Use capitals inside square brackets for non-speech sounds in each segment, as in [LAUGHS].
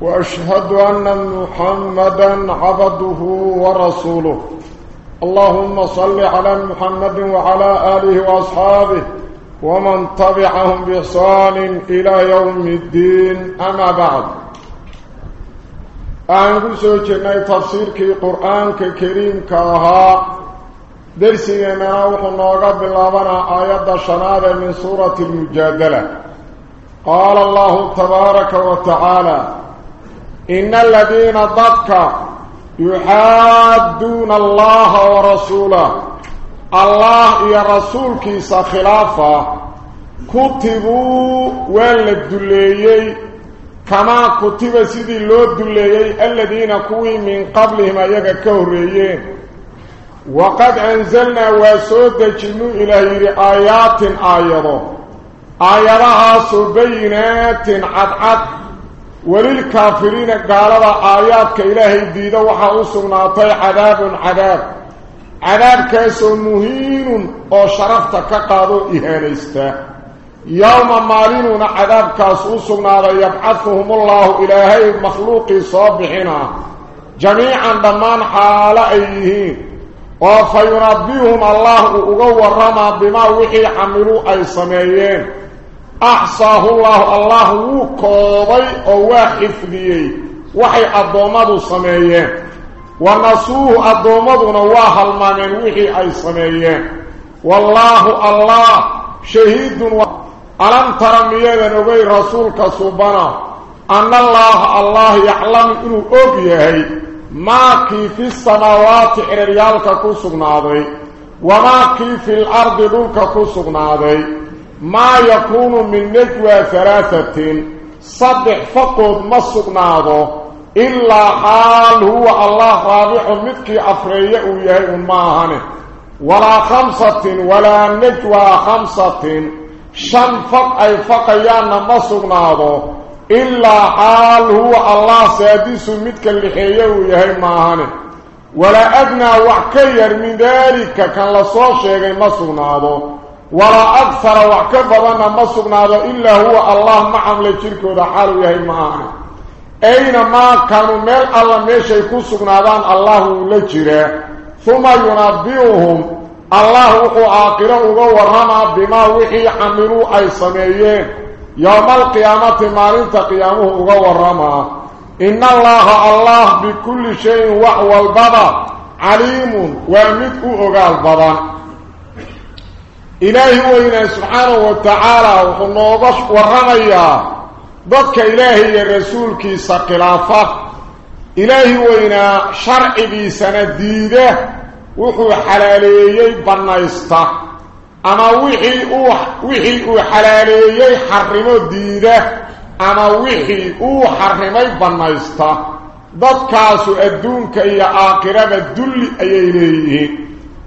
وأشهد أن محمدا عبده ورسوله. اللهم صل على محمد وعلى آله وأصحابه ومن تبعهم بإحسان إلى يوم الدين. أما بعد. أنقل سوچنا تفسير كي قرآن كريم كاها. درسينا وحنوغا باللابنا آيات شنادة من سورة المجادلة. قال الله تبارك وتعالى إن الذين ضدك يحادون الله ورسوله. الله يا رسولك سخلافة كتبوا والدليي كما كتب سيدي لو الذين كوي من قبلهم أيها كوريين وقد أنزلنا وسود جنو إلى آيات آيضا آياتها سبينات عدعد وللكافرين قالوا آياتك إلهي ديدا وحا أصنعطي عذاب عذاب عذاب كيسو مهين أو شرفتك قادوا إهانيستا يوم مالين عذاب كيسو أصنعطي يبعثهم الله إلهي مخلوق صابحنا جميعا ضمان حال أيهين وفينبيهم الله أغوى رمى بما وحي عملوا أي سميين أحصاه الله الله وكوضي حفظيه وحي الضومد سميين ونسوه الضومد نواه المامين وحي أي سميين والله الله شهيد و... ألم ترى ميادا نبي رسولك سبحانه؟ أن الله الله يعلم إنه أبيه ما كي في السماوات إريالك كسغناضي وما كي في الأرض دولك كسغناضي ما يكون من نجوى ثلاثة. صدح فقد مصغناضه إلا حال هو الله رابح مذكي أفريئ يهي ماهنه ولا خمسة ولا نجوى خمسة. شن فق أي فقيان مصغناضه إلا حال هو الله سادس مدك اللحيه يهي ماهنه ولا أدنى وحكير من ذلك. كان لصوى شيء مصغناضه ولا أكثر وحكبرنا مصغناضه إلا هو الله معهم ذا حال يهي ماهنه أينما كانوا ميل الله ميشي كسغناضان الله لجره ثم ينبئهم الله وقو آقره ورهما بما وحي عملوا أي سميين يوم القيامة مالنت قيامه وغورما إن الله الله بكل شيء وحوى البضا عليم ومدء أغال البضا إلهي هو سبحانه وتعالى وخنوضش ورمي ضدك إلهي يا رسولك سقلافة. إلهي هو إلهي شرعي سنة وحو حلالي حلاليه بنا يستع أما وحي أوح وحي حلاليه حرمه ديده. أما وحي أوح حرمي بنا يستع ضدك أسو أدونك إيا آقرة بدل أيليه.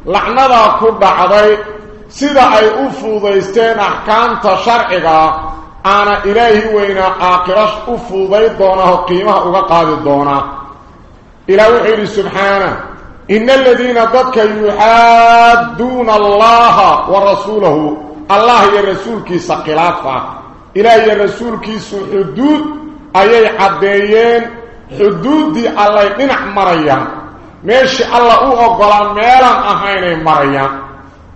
لعنة كبه عضيه sida ay u fuudaysteen axkaamta sharciga aana ilaahi weynaa aakhira u fuuday doonaho qiimaha uga qaadi doonaa ilaah wuxuu yidhi subxaana إن الذين ضدك يحادون الله ورسوله الله يا رسولك سقلافة إلهي يا رسولك حدود أي عديين حدود دي الله يقنع مريا ماشي الله أقول ميلا أهين مريا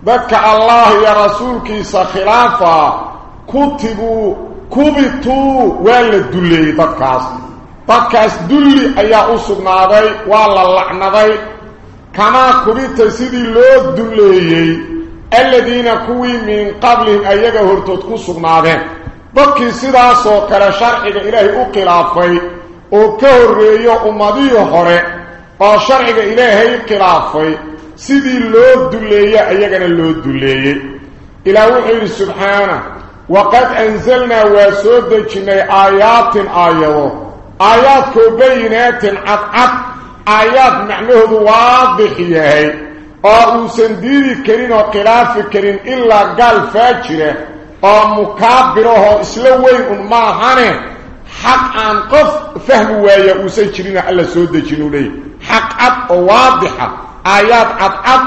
ضدك الله يا رسولك سقلافة كتبوا كبتوا. ولا دلي ضدكاس ضدكاس دلي أيا أصبناضي ولا اللعنضي كما كبت سيدي لو دليي. الذين كوي من قبلهم ايغا هرتود dadkii sidaas oo kale sharciga ilaahay u khilaafay oo ka horeeyo ummadii hore oo sharciga ilaahay khilaafay سيدي لو دليه ايغنا لو دليه إلى وحي سبحانه وقد انزلنا وسودنا ايات ايوا ايات كبينات عقب ايات معناه واضحه أو سنديري كرين وقلاف كرين الا قال فاجره أو مكبره اسلوي ما هانه حق ان قف فهم ويا وسجرنا الا سودجنوا حق واضحه فهم ويا وسجرين ألا سودة جنولي حق عد واضحة آيات عد عد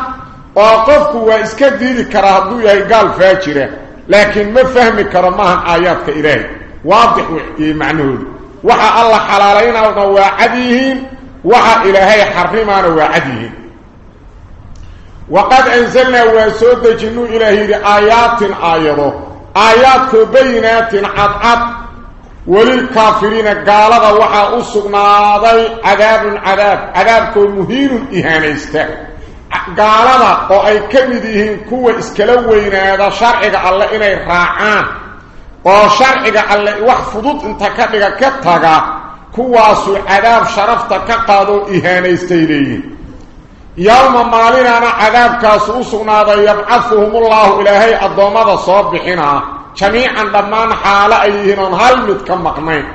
وقفك وإسكا ديري كراهدو يهي قال فاجره لكن ما فهم كرمها آيات كإلهي واضح معنوه وحا الله حلالين وواعديهم وحا إلهي حرمان وواعديهم وقد أنزلنا وسود جنو إلهي آيات آيضه آيات بينات عد وللكافرين قالوا وحا اسقناداي عذاب عذاب عذاب كل مهين اهانيست قالوا أو أي كميدين كو اسكلا ويناد شرعك الله إني راعان. أو شرعك الله وحفظت انت كدغا كتغا كو اسو عذاب شرفت كقادو اهانيستيري يوم ما علينا عذاب كاس اسقناداي يبعثهم الله إلى هي الضمده صبحينها جميعا ضمان حاله أيهن هل متكمقمين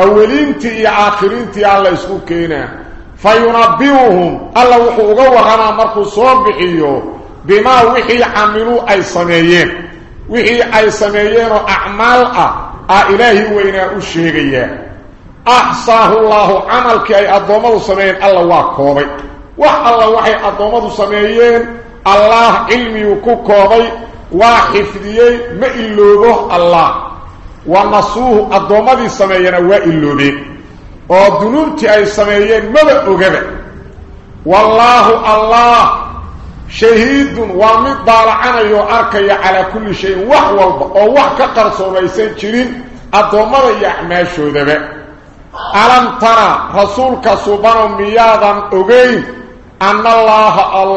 أولينتي يا آخرينتي الله يسكو كينا. فينبئهم. الله وحوغا ورانا مركو سوبخيو بما وحي عملوا أي سميه وحي أي سميه اعمال أ. إلهي وين اشيغيا احصى الله عملك أي ادمو سمين الله واكوبي. وح الله وحي ادمو سمين الله علمي وكوكوبي. Waa koobay wax alla waxay addoommadu sameeyeen allaah cilmiguu ku koobay waa xifdiyey ma iloobo allah wa nasuuhu addoommadii sameeyana waa iloobeen oo dunuubtii ay sameeyeen maba ogaba wallaahu allah shahiidun waa mid daalacanayoo arkaya calaa kulli shayin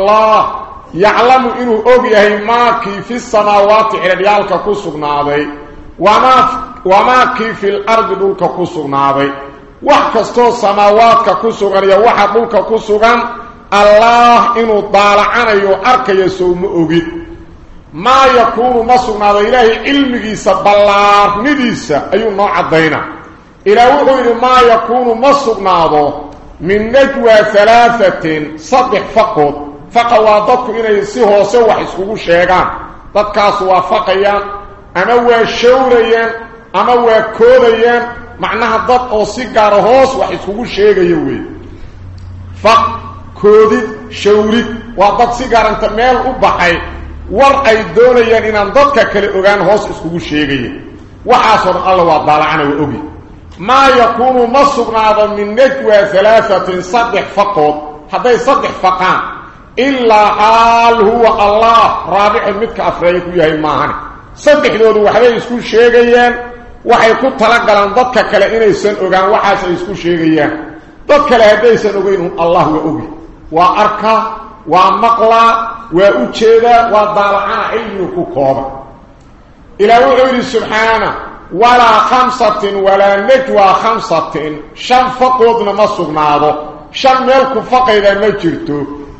wax يعلم إنه اوغيه ما كيف السماوات إلى ارياالك كسغناداي وما وما كيف الأرض دولك كسغناداي وحكستو سماواتك كسغن يا وحا دولك كسغن الله إنه طال عنيو اركيه سو ما اوغيد ما يكون مسغنا الله علمي سبلار نديسا اي نوع عدينا إلى وحو ما يكون مسغنا من نجوى ثلاثة صبح فقط. Faqa waa dadku inay si hoose wax iskugu sheegaan dadkaasu waa faqayaan ama waa shawrayaan ama waa koodayaan macnaha dad oo si gaara hoos wax iskugu sheegaya wey faq koodid shawrid waa dad si gaaranta meel u baxay war ay doonayaan inaan dadka kale ogaan hoos iskugu sheegaya waxaasoo dhan alla waa daalacana waa ogi maa yakuunu ma sugnaado min najwa halaahatin saddex faqood hadday saddex faqaan yahay maahane saddexdoodu waxbay isku sheegayaan waxay ku talagalaan dadka kale inaysan ogaan waxaas ay isku sheegayaan dad kale haddaysan ogeyn allah waa ogi waa arkaa waa maqlaa waa u jeedaa waa daalacana cilmigu ku kooba ilaah wuxuu yidhi subxaana walaa khamsatin walaa najwaa khamsatin shan faqoodna ma sugnaado shan meel ku faqayda ma jirto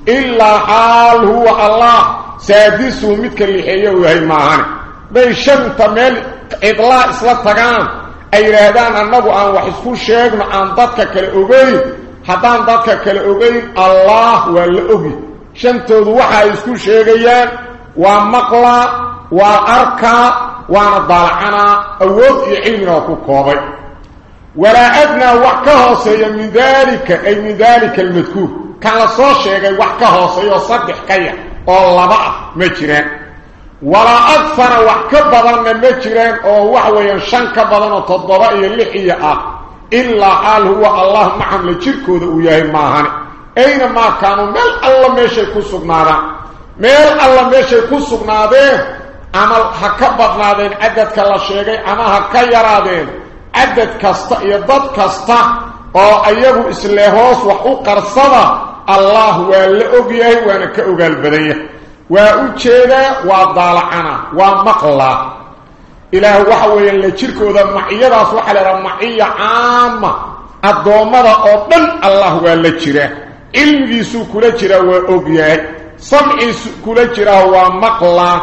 إلا حال هو الله. سادس ومتك اللي حيه وهي ماهانه بي شمت ميل إطلاع إصلاة تقام أي رهدان النبو أن وحسكو الشيخنا أن ضدك كالأبي حتان ضدك كالأبي الله والأبي شمت ذوحا يسكو الشيخيان ومقلا وأركا وانا ضالعنا أود إعيمنا كوكوبي ولا أدنى وحكها سيئا من ذلك أي من ذلك المذكور. كان سو شيغي واخ كا هوسيو صدخ كيا أو لبا ما جيرين ولا أكثر واخ كبدان ما جيرين أو واخ وين شان كبدان أو تضبا اي لخي آه الا حال هو الله محمد لجيركود أو ياهي ما هان اين ما كانوا مل الله ماشي كوسغنارا مل الله ماشي كوسغناده عمل حكبدنادين عدد كلا شيغي اما حكا يرادين عدد كاستا يضد كاستا oo ayagu isle hoos wax u qarsada allah waa la ogyahay waana ka ogaal badan yahay waa u jeedaa waa daalacana waa maqlaa ilaah waxa weeyaan la jirkooda maciyadaas waxaa la idhaha maciya caama addoommada oo dhan allah waa la jiraa cilmigiisuu kula jiraa waa ogyahay samciisu kula jiraa waa maqlaa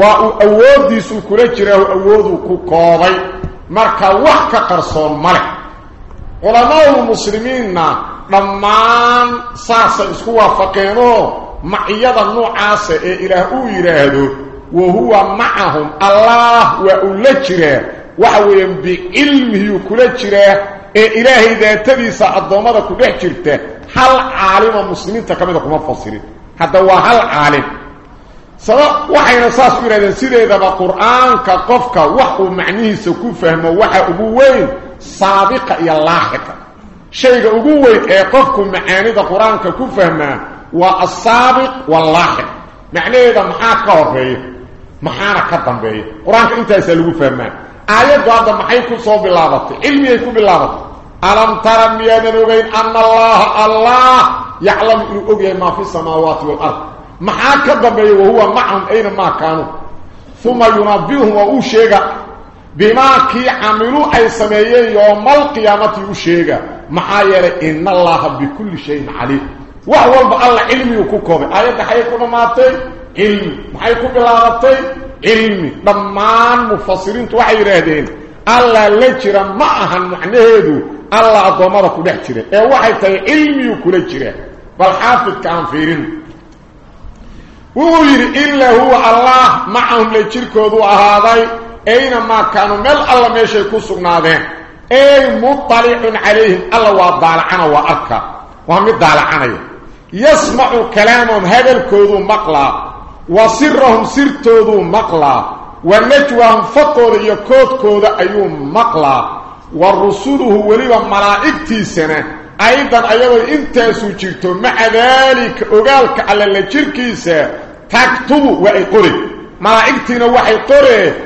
waa uu awooddiisuu kula jiraa awooduu ku koobay marka wax ka qarsoon ma leh علماء المسلمين ضمان ساسا اسكوا فقينو معيض النوع عاسا إله أويرهدو وهو معهم الله وأولجره وحوهم بإلمه وكولجره إله إذا تبيس الضمان كولجره هل عالم المسلمين تكملكم مفصلين هذا هو هل عالم سواء وحي نصاص إله سيدة بقرآن كقفك وحو معنيه سكو فهمه وحو أبوين سابقة إلى اللاحقة الشيء الذي يقفكم معاني القرآن كفهما هو السابق واللاحق معنى هذا محاكا وفيه محانا قطن بيه القرآن كنت أسألوه فهما آيات هذا محاكا صوب اللابط علمي يكون باللابط ألم ترى ميانا نبين أن الله الله يعلم أنه أبيه ما في السماوات والأرض محاكا قطن بيه وهو معهم أينما كانوا ثم ينبيهم وأوشيقا بما كي عملوا أي سمية يوم القيامة يشيغ. محايرة إن الله بكل شيء عليم. وهو الله علم يكوكو آية حيكونا ماتي. علم. محايكو بلاغتي علم. دمان مفسرين توحي رهدين. الله لجرى معها معنهدو الله أضمرك لحجرى اي وحي تي علم يكو لجرى فالحافظ كان فيرين. وقول إلا هو الله معهم لجركو ذو أهاضي. اينما كانوا؟ مل الله ماشي كسغنادين أي مطلعين عليهم؟ الله أنا واكا وهم يضالعنا يسمع كلامهم. هذا الكود مقلا وسرهم سرتود مقلا ونجوهم فطر يكود كود أيوم مقلا ورسوله وليو ملائكتي سنة. أيضا أيضا إنت سوچرتو مع ذلك اوغالك على الجركيس تكتبوا وإقري. ملائكتين وحي قريه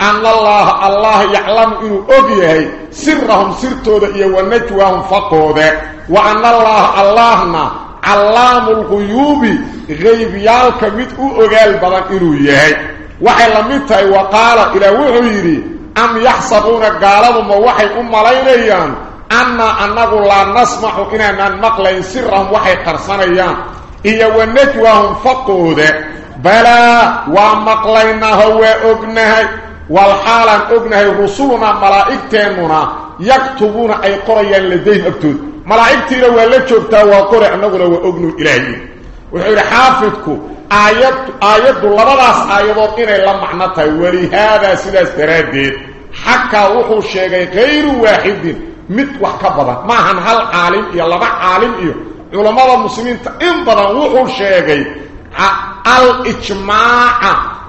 أن الله الله يعلم إنه أغيه سرهم سرطوه إيه ونجوهم فقوه وأن الله اللهنا علام الغيوب غيب يالك مدعو أغيال بدن إنه إيه وحي لمتعي وقال إلى وحيري أم يحصبون قالهم وحي أم ليليان؟ أما أنه لا نسمح إنا من مقلين سرهم وحي قرصانيان إيه ونجوهم فقوه بلا ومقلين هو أغنهي والحال أن ابنه رسولنا ملائكتنا يكتبون أي قريان لديه أكتب. ملائكتنا ولا جوبتا وقر ان ولا اوغن إلهي. وحير حافظك ايات آيات لبداس آيات ان لا معنى تولي هذا سلاس تردد حكى وحو شيغي غير واحد. مت وحكبر ما هن هل عالم يا لبا عالم علماء المسلمين إن بدا وحو شيغي. الإجماع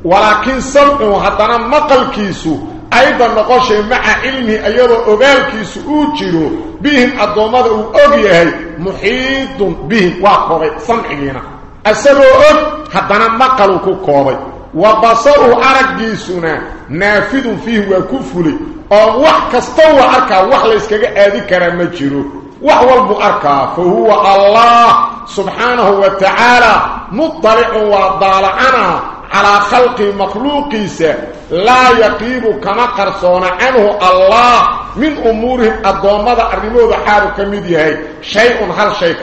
in lagu ijmaaco culummadu ku kulmeen calaa ana almuraada macnaha looga jeedo bi haadihi alaaya aayaddan maciyatu cilmihi ilaahay cilmigiisu inuu la jiro inay tahay tacaalaa allah waa sarreeyaahe walaa shaka wax shakiyana kuma jira inay saas tahay oo macnuhu yahay allah addoommada la jiro cilmi kula على خلق مخلوق لا يقيب كما قرصون عنه الله من أموره الضوامة أرموه بحاره كميديه شيء هل شيء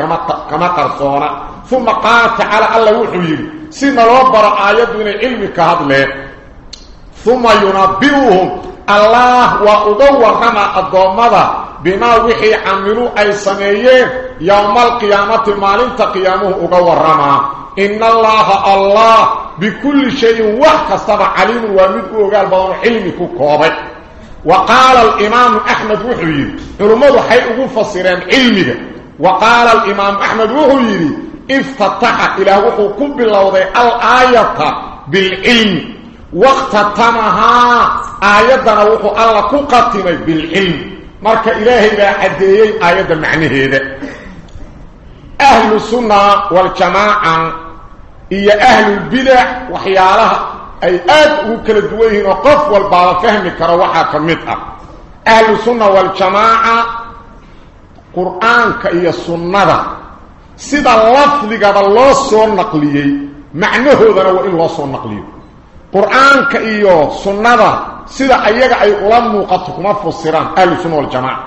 كما قرصون ثم قال تعالى الله يحويه سيما ربرا آيات من علم كهدلة. ثم ينبئهم. الله وأضور كما الضوامة بما وحي عملوا أي سنيين يوم القيامة المال تقيامه أقور رما إن الله الله بكل شيء وقت استمع عليم الوامد وقال بضان حلمك كوبك وقال الإمام أحمد وحيري حرمضوا حيئوا فصيران علمك وقال الإمام أحمد وحيري افتتح إلى وحكم بالله الآية بالعلم. آية آياتنا وحكم الله كقتم بالعلم. مارك إلهي لا أديه آيات معنى هذا أهل السنة والجماعة ka waa bimaa wixii camiluu ay waa mid waxay ugu fasireen cilmiga wa qaala alimaamu axmed wuxuu yidhi iftataxa ilaah wuxuu ku bilowday al aayata bilcilmi واختتمها آياتنا وحو الله كقتم بالعلم مركا إلهي لا عديي آيات معنى هذا أهل السنة والجماعة إيا أهل البدع وحيالها أي آد وكل دوين وقف والبعض فهم كروحة كمتها أهل السنة والجماعة قرآن كإيا السنة سيدا اللفظ قد الله صور نقليي معنى هذا وإن الله صور نقليي قرآن كإيا السنة سيدا أيها أي أولم قطكما فصيران أهل السنة والجماعة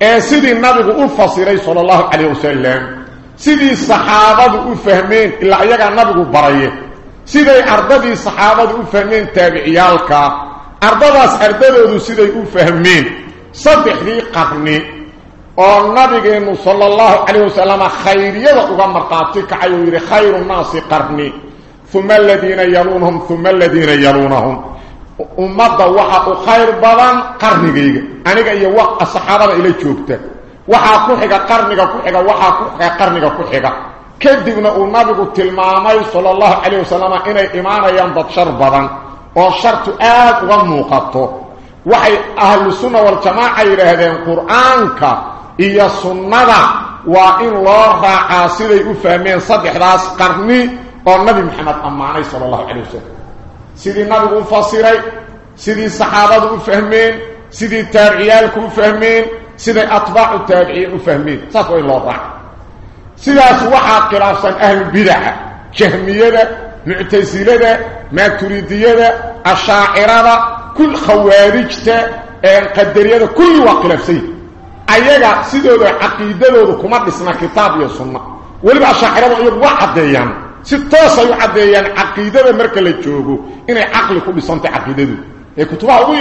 ee sidii nabigu u fasiray sallallahu alayhi wasallam sidii saxaabadu u fahmeen ilaa ayaga nabigu baraye siday ardadii saxaabadu u fahmeen taabiciyaalka ardadaas ardadoodu siday u fahmeen saddexdii qarni oo nabigeenu sallallahu alayhi wasallam khayriyada uga marqaati kacay oo yiri khayru naasi qarni thumma alladina yalunhum thumma alladina yalunhum ummadda waxa u khayr badan qarnigayga aniga iyo saxaabada ila joogta waxa ku xiga qarniga ku xiga waxa ku xiga qarniga ku xiga kadibna uu nabigu tilmaamay sallallahu alayhi wasallam inay imaanayaan dad shar badan oo shartu aad uga muuqato waxay ahlu sunna wal jamaa yiraahdeen quraanka iyo sunnada waa in loo raacaa siday u fahmeen saddexdaas qarni oo nabi maxamed ammaanay sallallahu alayhi wasallam سيدي النبي فصيري سيدي الصحابة فهمين سيدي التابعيالك فهمين سيدي أطباع التابعين فهمين ساتوا الله. رع سيدي أسوحا قرافسا أهل البدع جهمية معتزلة ما تريدية الشاعرة كل خوارجة قدرية كل وقلف سيد أيها سيدي عقيدة كما بسنا كتاب يا سنة. ولبا الشاعرة يقول واحد ديان. si toos ay u cadeeyaan caqiidada marka la joogo inay aqli ku dhisantay caqiidadu ee kutubaha ugu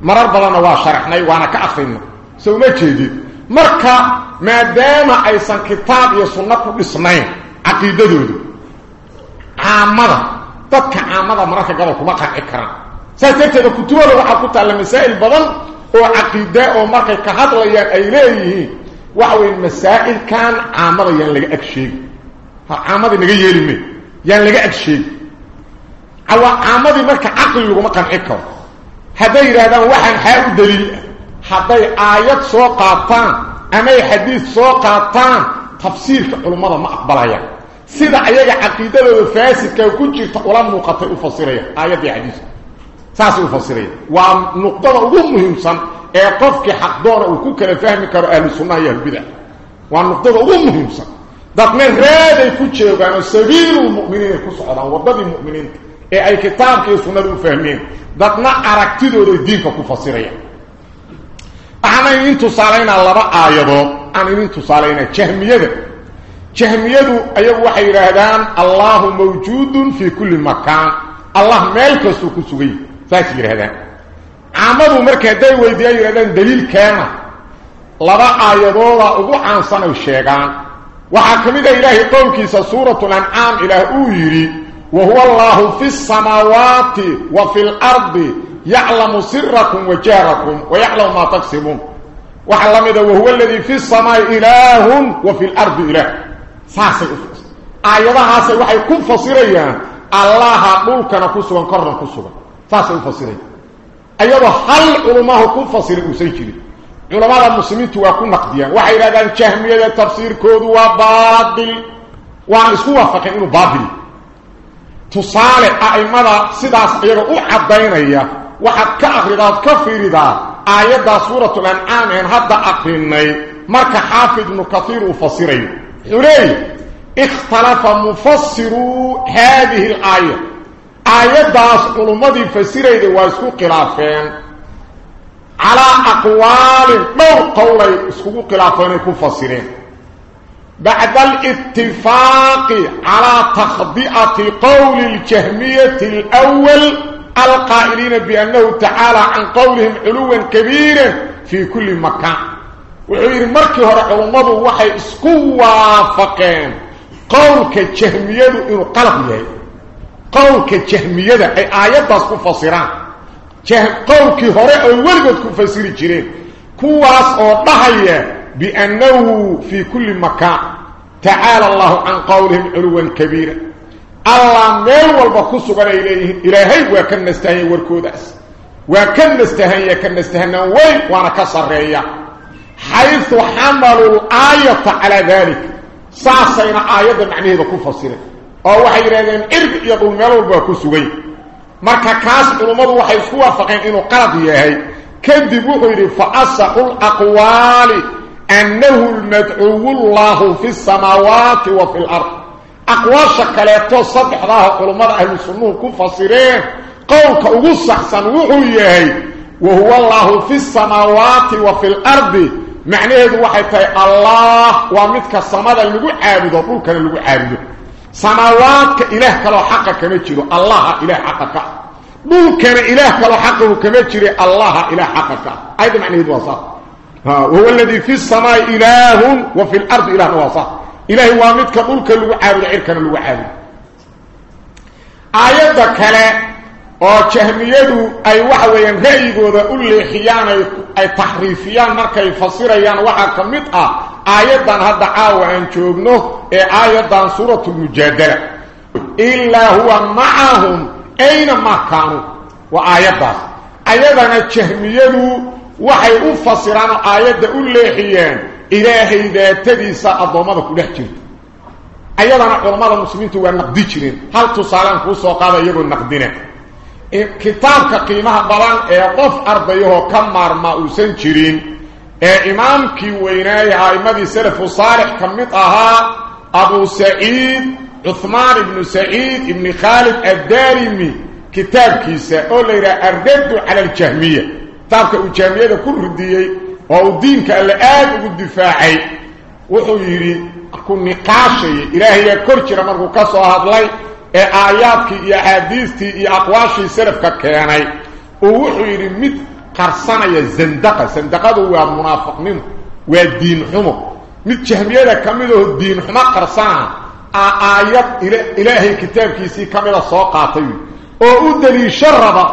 marar badanna waa sharaxnay waana ka akhrino soo ma jeedid marka maadaama aysan kitaab iyo sunna ku dhisnayn caqiidadoodu caamada dadka caamada mararka gabal kuma qanci karaan saas darteeda kutubada waxaa ku taalla masaa'il badan oo caqiida oo markay ka hadlayaan ay leeyihiin وحوي المسائل كان عامضا يان لغا اكشيغ عامضا نغا ييلمي يان لغا اكشيغ أو عامضي marka aqli lagu ma qanci karo هذا هو يرادان وحن حيو دليل حتى آيات سوقاتان أمي حديث سوقاتان تفسير كعلماء ما أقبلها سيدا أيها عقيدة الفاسد كيف كنت تقولان مقاطع أفصيرية آيات الحديث ساس أفصيرية ونقطة أغم مهمسا إعطفك حق دورة وكوك لفهمك أهل السنة هي البدع ونقطة أغم مهمسا ذات من رادة كنت يبعن سبيل المؤمنين كسعران وضد المؤمنين تقول. Ee ay kitaabka iyo sunnada u fahmeen dadna aragtidooda diinka ku fasiraya waxaana idin tusaalaynaa laba aayadood aan idin tusaalaynaa jahmiyada jahmiyadu ayagu waxay yidhaahdaan allahu mawjuudun fii kulli makaan allah meel kastuu ku sugay saas yidhahdaan caamadu markay haday weydiiyaan yidhahdaan daliil keena laba aayadooda ugu caansan ay sheegaan waxaa ka mid a ilaahay qowlkiisa suuratu lancaam ilaah uu yidhi وهو الله في السماوات وفي الأرض يعلم سركم وجاركم ويعلم ما تقسمون وعلم إذا وهو الذي في السماء إله وفي الأرض إله. ساسي أفرس آياتها آيوة سيوحي كن فصيريا. الله ملك نفسه وانقر نفسه فاسي أفرسيري أيضا أيوة هل علماه كن فصيري أسيجري. علماء المسلمين تواكون نقديا. وحي لذا الجهمية تفسير كودوا بابل وعن اسمه وفقه إنه تصالح أئمدا سداس إيغا أحبين إياه وحد كأخذات كفير دا آيات دا سورة الأنعام إن هدى أقريني مارك حافظ نكثير وفصيري إلي اختلف مفسرو هذه الآية آيات دا سؤال مدي فسيري دي واسكو قلافين على أقوال مو قولي اسكو قلافين يكون فصيرين بعد الاتفاق على تخضئة قول الجهمية الأول القائلين بأنه تعالى عن قولهم علوا كبيرا في كل مكان. وعير مركه رحمه وحي اسكوا فقين قول الجهمية إنه قلب يهي قولك الجهمية أي آيات أسكوا فصيران قولك هرأ ويقول كفصير الجرين كواس أو biannahu fii kulli makaan tacaala allahu can qowlihim culuwan kabiira الله ميل والبا كسغن إليه إلهي وكان نستهي وركوداس. وكان نستهي كان نستهنا وين؟ وأنا كسرية حيث حملوا الآية على ذلك. ساسين آية معنى هذا كفصيرا أو وحي يرادين إرق يقول ميل والبا كسغن marka kaas culumadu waxay isku waafaqeen inuu qalad yahay kadib wuxuu yidhi أنه المدعو الله في السماوات وفي الأرض. أقواش كليتو صدح راه قلمر أهل السنوه كفصيرين قولك أغسى حسن وحوياي وهو الله في السماوات وفي الأرض. معنى هذا وحيته الله ومدك السماد اللي قوي عابد وقولك اللي قوي عابد سماواتك إلهك لو حقك مجره الله إله حقك. قولك إلهك لو حقك مجره الله إله حقك. أيضا معنى هذا وصف. وهو الذي في السماء إله وفي الأرض إله وصح إله وامدك قولك الوحاول عركا الوحاول آيات كلا أو جهميه أي وحوي غيغودا اولي خيان اي تحريفيان مركي فصيريان وحا كميد آه ايتان حدا عاو ان جوغنو اي ايتان سوره المجادله إلا هو معهم اينما كانوا؟ وايات ايتان جهميه ah waxay u fasiraan oo aayadda u leexiyeen ilaahay daatadiisa addoommada ku dhex jirta ayadana culammada muslimiintu waa naqdi jireen hal tusaalaan kuu soo qaada iyagoo naqdina kitaabka qiimaha badan ee qof ardayahoo ka maarma uusan jirin ee imaamkii weynaaya a'immadii salafu saalix ka mid ahaa abu saciid cuhmaan ibnu saciid ibni khaalid addaarimi kitaabkiisa oo la yidhaha arraddu cala aljahmiya تابك الجامعية كله الدين وهو الدين كالآد والدفاع وهو يري أكون نقاشي. إلهي يكرتر من قصوا هذا لي إيه آياتك يا حديثتي يا أقواشي سرفك كياني. وهو يري مد قرصانة زندقة. زندقة هو منافق منه والدين حمو. مد جامعية كمده الدين حمو قرصانة آيات إلهي كتاب كيسي كمده صوقاتي وهو دليل شربة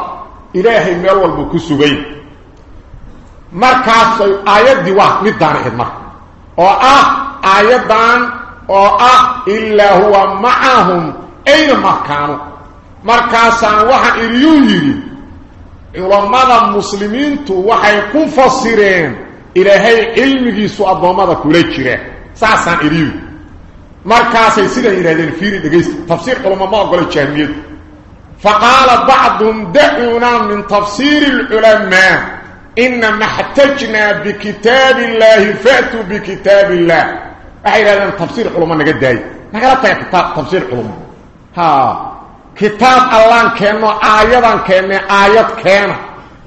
إلهي ميول بكسبين sugay markaasay aayaddii waa middaan ahayd marka oo ah aayaddan oo ah ilaa huwa macahum ayna makaanu markaasaan waxaan idiyuu yidhi culammada muslimiintu waxay ku fasireen ilaahay cilmigiisu addoommada kula jira saasaan idiyuu markaasay sidan yidhahdeen fiiri dhegaysta tafsiir culamo ma ogolo jahmiyadu faqaala bacduhum dacunaa min tafsiiri alculamaa inama xtajnaa bikitaabi illaahi fa'tuu bikitaabi illaah waxay yidhahdeen tafsiir culamo naga daaye nagala taga kitaab tafsiir culamo ha kitaab allaan keenno aayadaan keenne aayad keena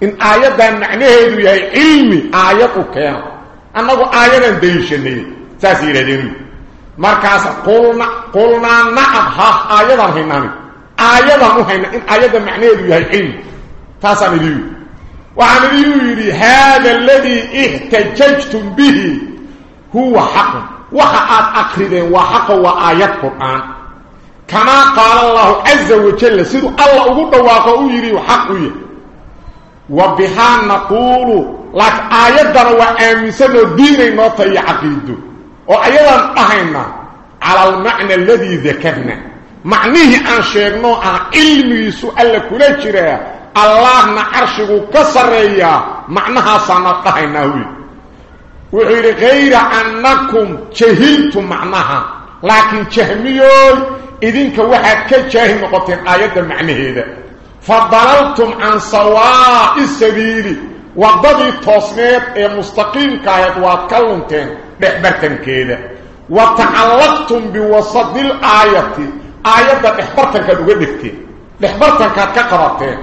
in aayaddan macnaheedu yahay cilmi aayad u keena annagu aayadaan daliishanay saas yidhahdeen markaas qulna qulnaa nacam ha aayadaan haynaani aayadaan u hayna in aayadda macnaheedu yahay cilmi وعن يريد هذا الذي احتججتم به هو حق. وحق أقردين وحق وآيات قرآن. كما قال الله عز وجل سيدو الله أقول دواقع يريد حق ويه وبها نقول لك آيات دروا أميسان الدين نطا يعقيدو وآيات أهينا على المعنى الذي ذكرنا. معنى أن شيرنا علمي سؤال كل جريه سؤال كل جرى الله نعرشه كسرية معناها سنطهينا هو وغير غير أنكم جهلتم معناها لكن جهميون idinka waxaad ka jaahil noqoteen aayadda macnaheeda fadalaltum can sawaa'i sabiili waddadii toosneed ee mustaqiimka ahayd waad ka lunteen dhexbartankeeda wa tacallaqtum biwasadi laayati aayadda dhexbartankaad uga dhigteen dhexbartankaad ka qabateen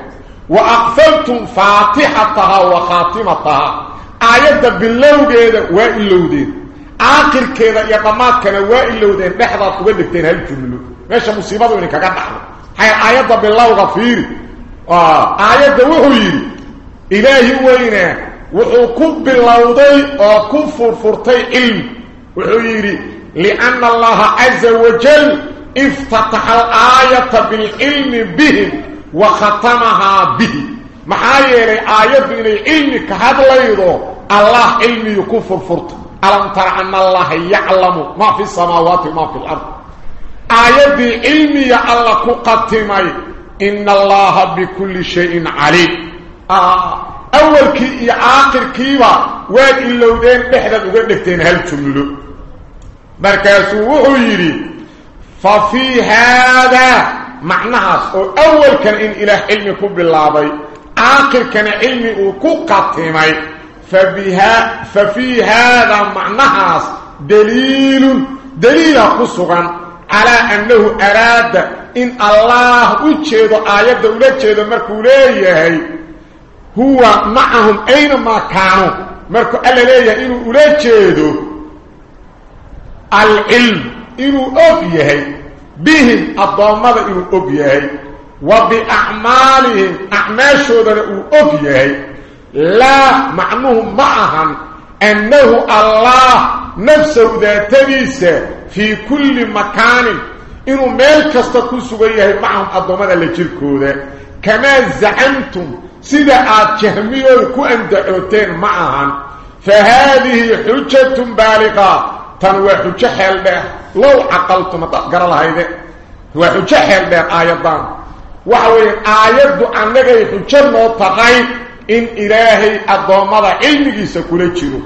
وأقفلتم فاتحتها وخاتمتها. آيات باللوغيده وايلودين آخر كده يا ضمات كده وايلودين بحضا قبلتين هالجمله ماشي مصيبة وانك قاعد احضر هي ايات بالله غفير آه ايات وهي الهي وينه وحكم اللوضي أو فرتي علم وحيري لأن الله عز وجل افتتح الايه بالعلم بهم وختمها به. ما هي الايه اللي انك هذليدو الله علم يكفر فرط. ألم ترى أن الله يعلم ما في السماوات وما في الأرض؟ آية علم يا الله قدتم إن الله بكل شيء عليم. آه، أول كي آخر كي وين لو دين بحدد وغ هل تملو؟ مركز وحيري ففي هذا معناها أول كان إن إله علمكم بالله آخر كان علمي وكقتمي فبها ففي هذا معناها دليل دليل خصوصا على أنه أراد إن الله أجهد آيات أولاد مركو ليه هو معهم أينما كانوا مركو ألا ليه إنه أولاد العلم إنه أبيه بهم الضامة إنه أبيه وبأعمالهم أعمال شودر أبيه لا معنوهم معهم أنه الله نفسه ذاتيسه في كل مكان إنه ميل كستكو سوغيه معهم الضمان اللي جيركوده كما زعمتم سيدا آد جهميو كو أندعوتين معهم. فهذه حجة بالغة. تنوى حجة حلبة لو عقلتم قرى الله هيدا هو حجة حلبة آيضا وحوين آيات دو أنك حجة نوطغين إن إلهي الضمان علمي سكولة جيرو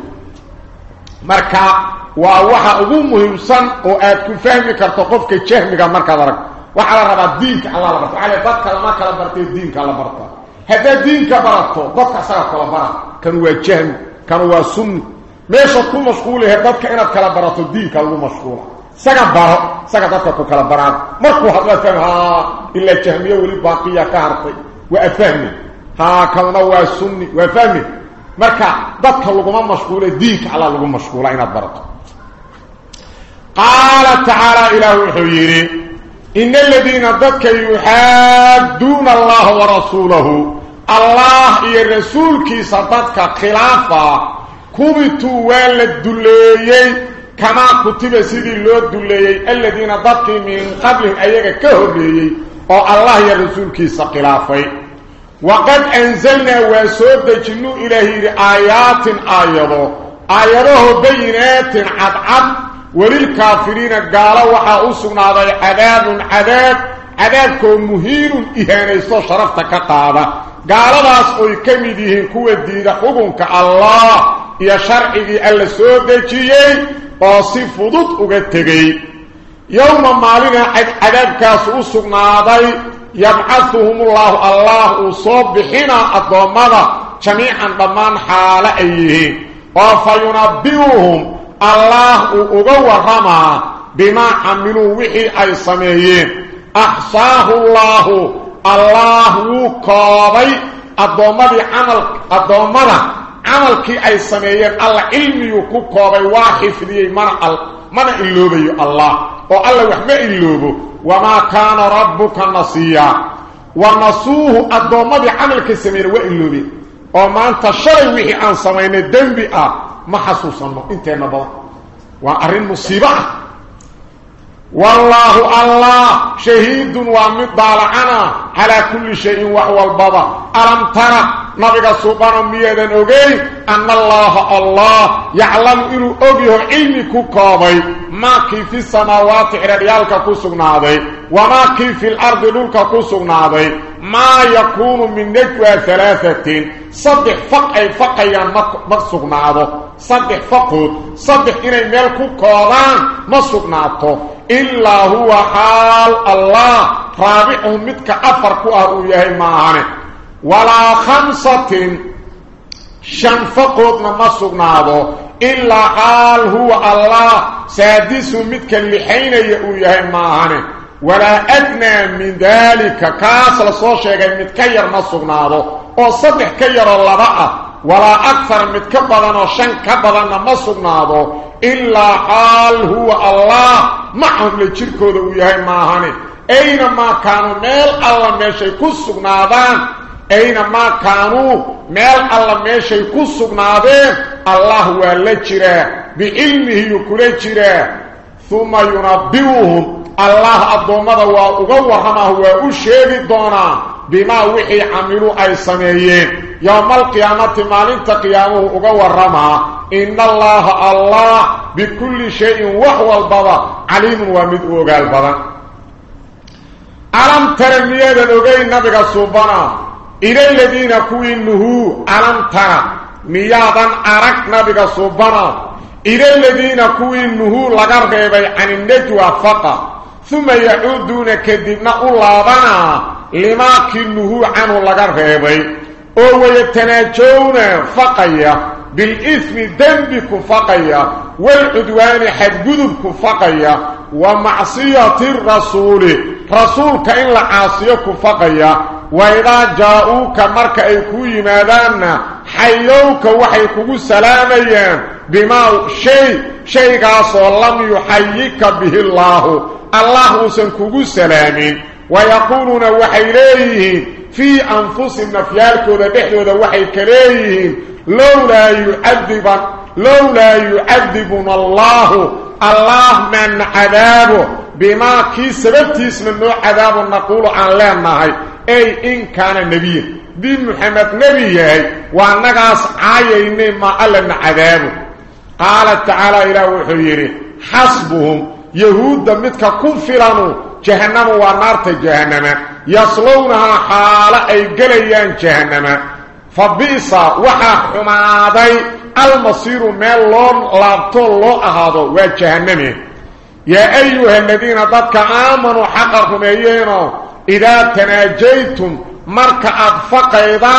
aad ku fahmi karto qofka jahmiga markaad arag waxa la rabaa diinka Allah la barto xale dadka lama kala bartay diinka la barto hada diinka barato dadka saga kala bara kan waa jahmi kan waa sunni meesha ku mashquul yahay dadka inaad kala barato diinka lagu mashquula saga baro saga dadka ku kala baraan markuu hadla fahma illa jahmiya wali baaqiya ka hartay wa afahmi ha kana waa sunni wa fahmi marka dadka laguma mashquulay diinka alla lagu mashquula inaad barato qaala tacaala ilaahu wuxuu yidhi ina aladiina dadka yuxaaduuna allaha warasuulahu allah iyo rasuulkiisa dadka waa la duleeyey kamaa kutiba sidii loo duleeyey aladiina dadkii min qablihim ayaga ka horreeyey oo allah iyo rasuulkiisa khilaafay وقد أنزلنا وسود جنو إلهي آيات آيضو آياته بينات عدعب وللكافرين قالوا وحا أسقنا هذا عذاب عذاب عذابكم مهين إهانيستو شرفتك قادة قال باس أي كمديهن كوة ديدة حكمك الله. يا شرعي ألا سود جيي وصف ضد أغتغي يوم مالنا عذابك أسقنا هذا يبعثهم الله الله صبحنا الضمضة جميعا ضمان حال أيه. وفينبئهم الله أغورهما بما عملوا وحي أي سميين أحصاه الله الله وقاضي الضمضة عمل الضمضة عمل كي أي سميين الله علمي وكقاضي واحفظي من, من إلوبي الله. والله وحما إلوبه وما كان ربك نصيا. ونصوه الضومد عملك سمير وإلوبي. وما أنت شري وحي عن سمين الدنبي ما حسوسا انت نبض وأرين مصيبة. والله الله شهيد ومضالعنا على كل شيء وهو البضا ألم ترى نبغى سبحانه ميدا أغي أن الله الله يعلم إنه أغيه علمك كوبي ما كي في السماوات عريالك كسغنادي وما كي في الأرض للك كسغنادي ما يكون من نجوى ثلاثة صدح فقعي فقعي مقسغناده صدح فقود صدح إنه ملك كوران مقسغناده إلا هو حال الله. رابعهم متك أفركوا أرؤيه معانه ولا خمسة شنفقودنا ما سقناده إلا حال هو الله. سادس متك اللحين يؤيه معانه ولا أدنى من ذلك. كاسل صوشيغا متكير ما سقناده وصدح كير الله بقى ولا أكثر متكبرا وشن كبرا ما سقناده إلا حال هو الله. معهم لجركو ذو يهي معانه أينما كانوا ميل الله ميشي كسقنادان أينما كانوا ميل الله ميشي كسقنادين الله هو اللجرة بعلمه يكولي جرة ثم ينبئهم. الله الضومد وأغورهما هو أشيغي دونا. بما وحي عملوا أي سميين. يوم القيامة مالنت قيامه أغورهما إن الله الله بكل شيء وهو البضا عليم ومدعوغ البضا ألم ترى ميادا أغي نبغى صوبنا إلى الذين كوي النهو ألم ترى ميادا أرك نبغى صوبنا إلى الذين كوي النهو لغر غيبي عن النجوى فقط. ثم يعودون كذبنا بنا لما كنهو عنه لغر غيبي أو ويتناجون فقيا. بالإثم ذنبك فقيا والعدوان حد قذبك فقيا ومعصية الرسول. رسولك إلا عاصيك فقيا وإذا جاءوك مرك أيكوي ماذانا حيوك وحيكو سلاميا بما شيء شيء قاسو لم يحييك به الله. الله سنكو سلامين ويقولون وحيليه في أنفسهم نفيالكو ذا بحثو ذا وحي كليه لولا يعذب لولا يعذبنا الله الله من عذابه. بما كي سببتيس من نوع عذاب نقول عن لنا أي إن كان نبي دي محمد نبي وانغاس عايين ما ألنا عذابه. قال تعالى إلى وحيره حسبهم يهود متك كفرانو جهنم ونار جهنم. يصلونها حال أي قليان جهنم. فبئس وحا حمادي. المصير من لون لابطو لو أهادو وجهنم يا أيها الذين ضدك آمنوا حقكم أيينو. إذا تناجيتم مرك أيضا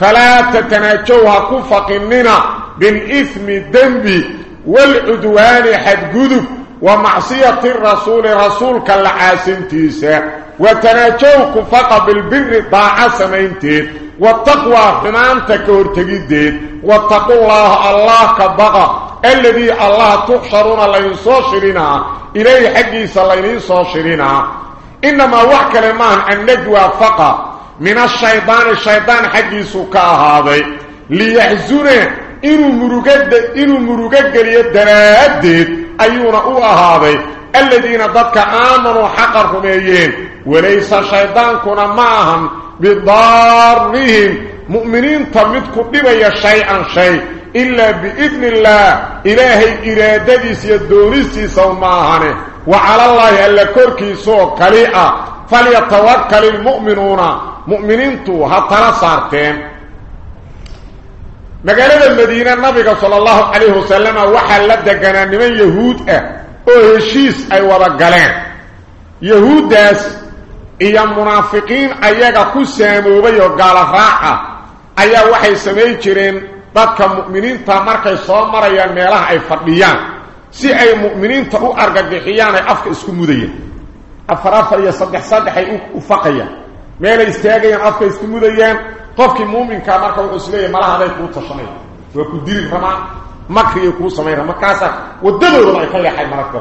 فلا تتناجوها كفقننا بالإثم الذنب والعدوان حد قذب. ومعصية الرسول رسولك العاسنتيسة وتناجوك فقط بالبر ضاع سمينتين والتقوى حمانتك ورتقيدين واتقوا الله الله كبقى الذي الله تحشرون لين صوشرنا. إليه حقيس لين صوشرنا. إنما وحك لمان النجوى فقط. من الشيطان الشيطان حقيس كهذا ليحزنه. إنه مرقد إنه مرقد الدرادد أيونا أو هذا الذين ضدك آمنوا حقرهم أيين وليس الشيطان كنا معهم بضارهم. مؤمنين تمدكوا ببيا شيئا شيء. إلا بإذن الله. إلهي إرادتيس يدونيسي سوماهانه. وعلى الله ألا كوركي سوء قليئة فليتوكل المؤمنون. مؤمنين تو مقالة المدينة النبي صلى الله عليه وسلم وحل لدقنا من يهود أه. وهشيس أي وضقلين يهود داس إيا منافقين أيها كساموبي وقال راعة أيها وحي سمي جرين ضدك مؤمنين تامركي صومريان ميلاه أي فرديان si ay mu'miniinta u argagixiyaan ay afka isku mudayeen afar afar iyo saddex saddex ay u faqayaan meelay istaagayaan afka isku mudayaan qofkii muuminka marka wuxuu isleeyahay malahaday kuu tashanay waa ku dili ramaa makriyo kuu samayna markaasa wadadooda ay ka leexay mararka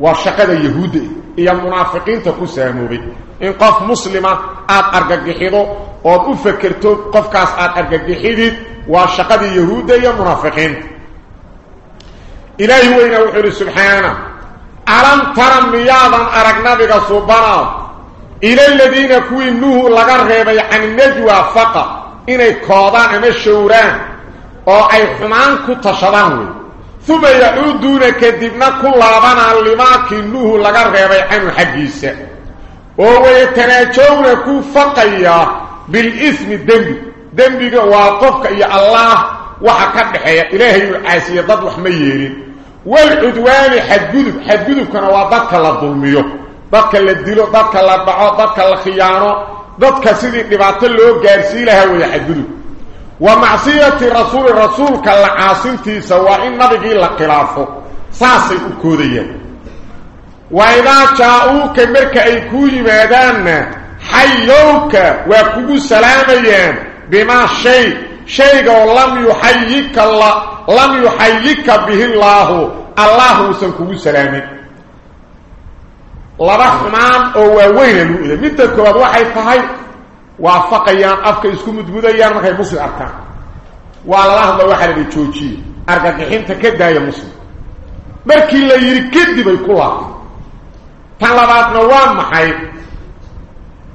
waa shaqada yahuudda iyo munaafiqiinta ku saamoobay in qof muslima aad argagixido ood u fakerto qofkaas aad argagixidid waa shaqadii yahuudda iyo munaafiqiinta وين وحر سبحانه ألم ترى مياضا أرق نبغى صبنا إلى الذين كوي نوه لغر غيبا عن النجوى فقط. إني كودان أما الشوران. أو أي حمان كتشدان ثم يعودون كدبنا كل لابنا لما كنوه لغر غيبا عن الحديثة وهو يتناجون فقيا بالإثم الدنبي. دنبي واقفك يا الله وحكا بحيا إلهي العاسية ضد وحميين والعدوان حدقذب حدقذب كان وضدك للظلميو ضدك للدلو ضدك للبعو ضدك للخيانو ضدك سيدي نبات اللو قارسي لها ويا حدقذب ومعصية رسول الرسول كالعاصمتي سواء نبغي لقلافه ساسي أكوديا وإذا جاءوك مرك أيكوي مادان حيوك وكبو سلاميان بما شيء شيء لم يحييك الله لم يحييك به الله الله سنكو سلامي لرحمان أو وين الوئده مدة كواد waxay tahay waafaqayaan afka isku mudmudayaan markay muslim arkaan waa la hadla waxa la joojiye argagixinta ka daaya muslim markii la yiri kadib ay ku laabtay tan labaadna waa maxay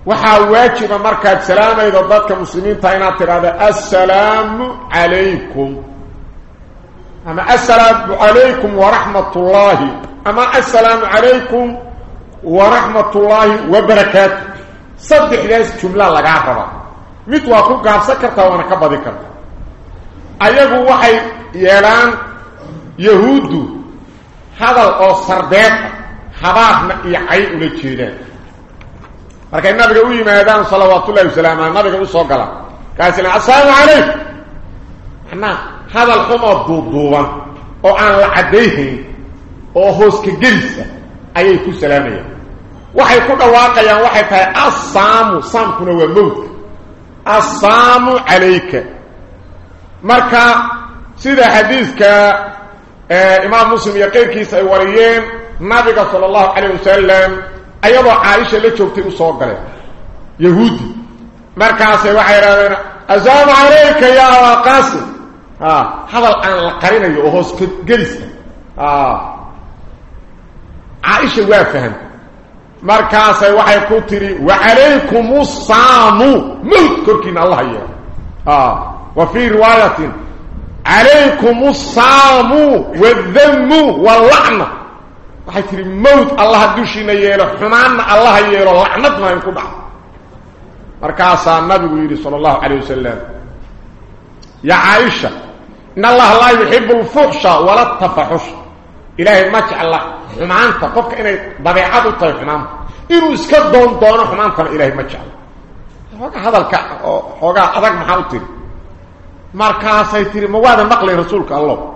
waxaa waajiba markaad salaamaydo dadka muslimiinta inaad tidhaahdo assalaamu calaykum ama assalaamu calaykum waraxmat ullaahi ama assalaamu calaykum ورحمة الله وبركاته. صدق لأس جملة لك عربة. متواقل قاب سكرتا وأنا كبا ذكرتا أيها وحي يلان يهود هذا الأسر ديك حباب نقيحي أوليكي ديك مالك النبي قوي ميدان صلوات الله وسلامة. النبي قوي صغلا قاسي لنا السلام عليك أنا هذا الحمر دودوان وعن العديه وحوسك قلسة أيها كو سلامية. Waxay ku dhawaaqayaan waxay tahay assaamu saamkuna waa mowdka assaamu calayka marka sida xadiidka imaam muslim iyo qeyrkiisa ay wariyeen nabiga sala allahu calayh wasalam ayadoo caaisha la joogtay u soo galeen yahuudi markaasay waxay idhahdeen assalaamu calayka ya abaa qaasim hadal aan la qarinayo oo hoos ka gelisa caaisha waa مركاس وحي كوتري وعليكم الصام ملككن الله يا وفي رواية عليكم الصام والذم واللعنة وحي تري موت الله دوشينا يلا حنان الله يلا لعنة ما ينكبع مركاس النبي صلى الله عليه وسلم يا عائشة إن الله لا يحب الفحشة ولا التفحشة إلهي ما الله حمانتا قفك إني ضبيعة طي حمانتا إنو إسكت دون دون حمانتا إلهي ما شاء الله هذا الكا هو أدك محاوتين مركاسة يتيري مواد المقلي رسولك الله.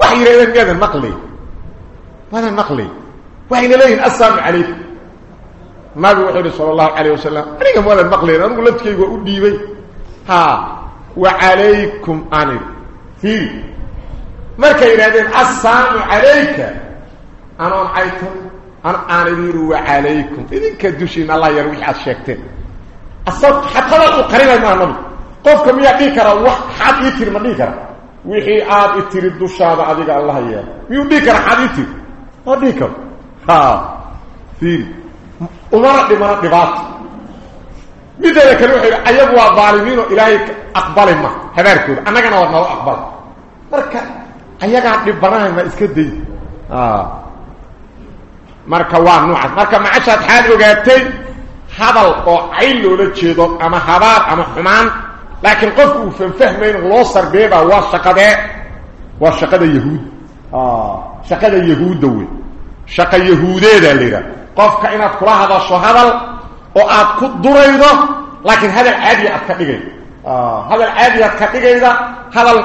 وحي إليه إذن يذن مقلي ماذا المقلي وحي إليه أسام عليك. ما بيوحيد صلى الله عليه وسلم. أليك مواد المقلي أنا قلت كي يقول ها. وعليكم أنا في markay yidhahdeen assalaamu calayka anoon cayto aan idin yidhi wa calaykum idinka dushiina allah yar wixii aad sheegteen asag xatada u qarinay maa nabigu qofka miyaa dhihi karaa wax xaad ii tiri ma dhihi kara wixii aad i tiri dushaada adiga allaha yeelo miyuu dhihi kara xaad ii tiri ma dhihi karo ha fiiri umana dhimana dhibaato mideeda kale wuxuu yidhi ayagu waa daalimiinoo ilaahay aqbali ma habaarkooda annagana waa nalo aqbala marka ayagaa dhibanahay ma iska day marka waa nuucaas marka macashaad xaad ogaatay hadal oo cayl loola jeedo ama habaar ama xumaan laakiin qofku uu fanfahmayn loo sarbeebaa waa shaqadee waa shaqada yahuud shaqada yahuudda wey shaqa yahuudeedaa la yidhaha qofka inaad kula hadasho hadal oo aad ku duraydo laakiin hadal caadiya aad ka dhigaydo hadal caadiyaad ka dhigayda hadal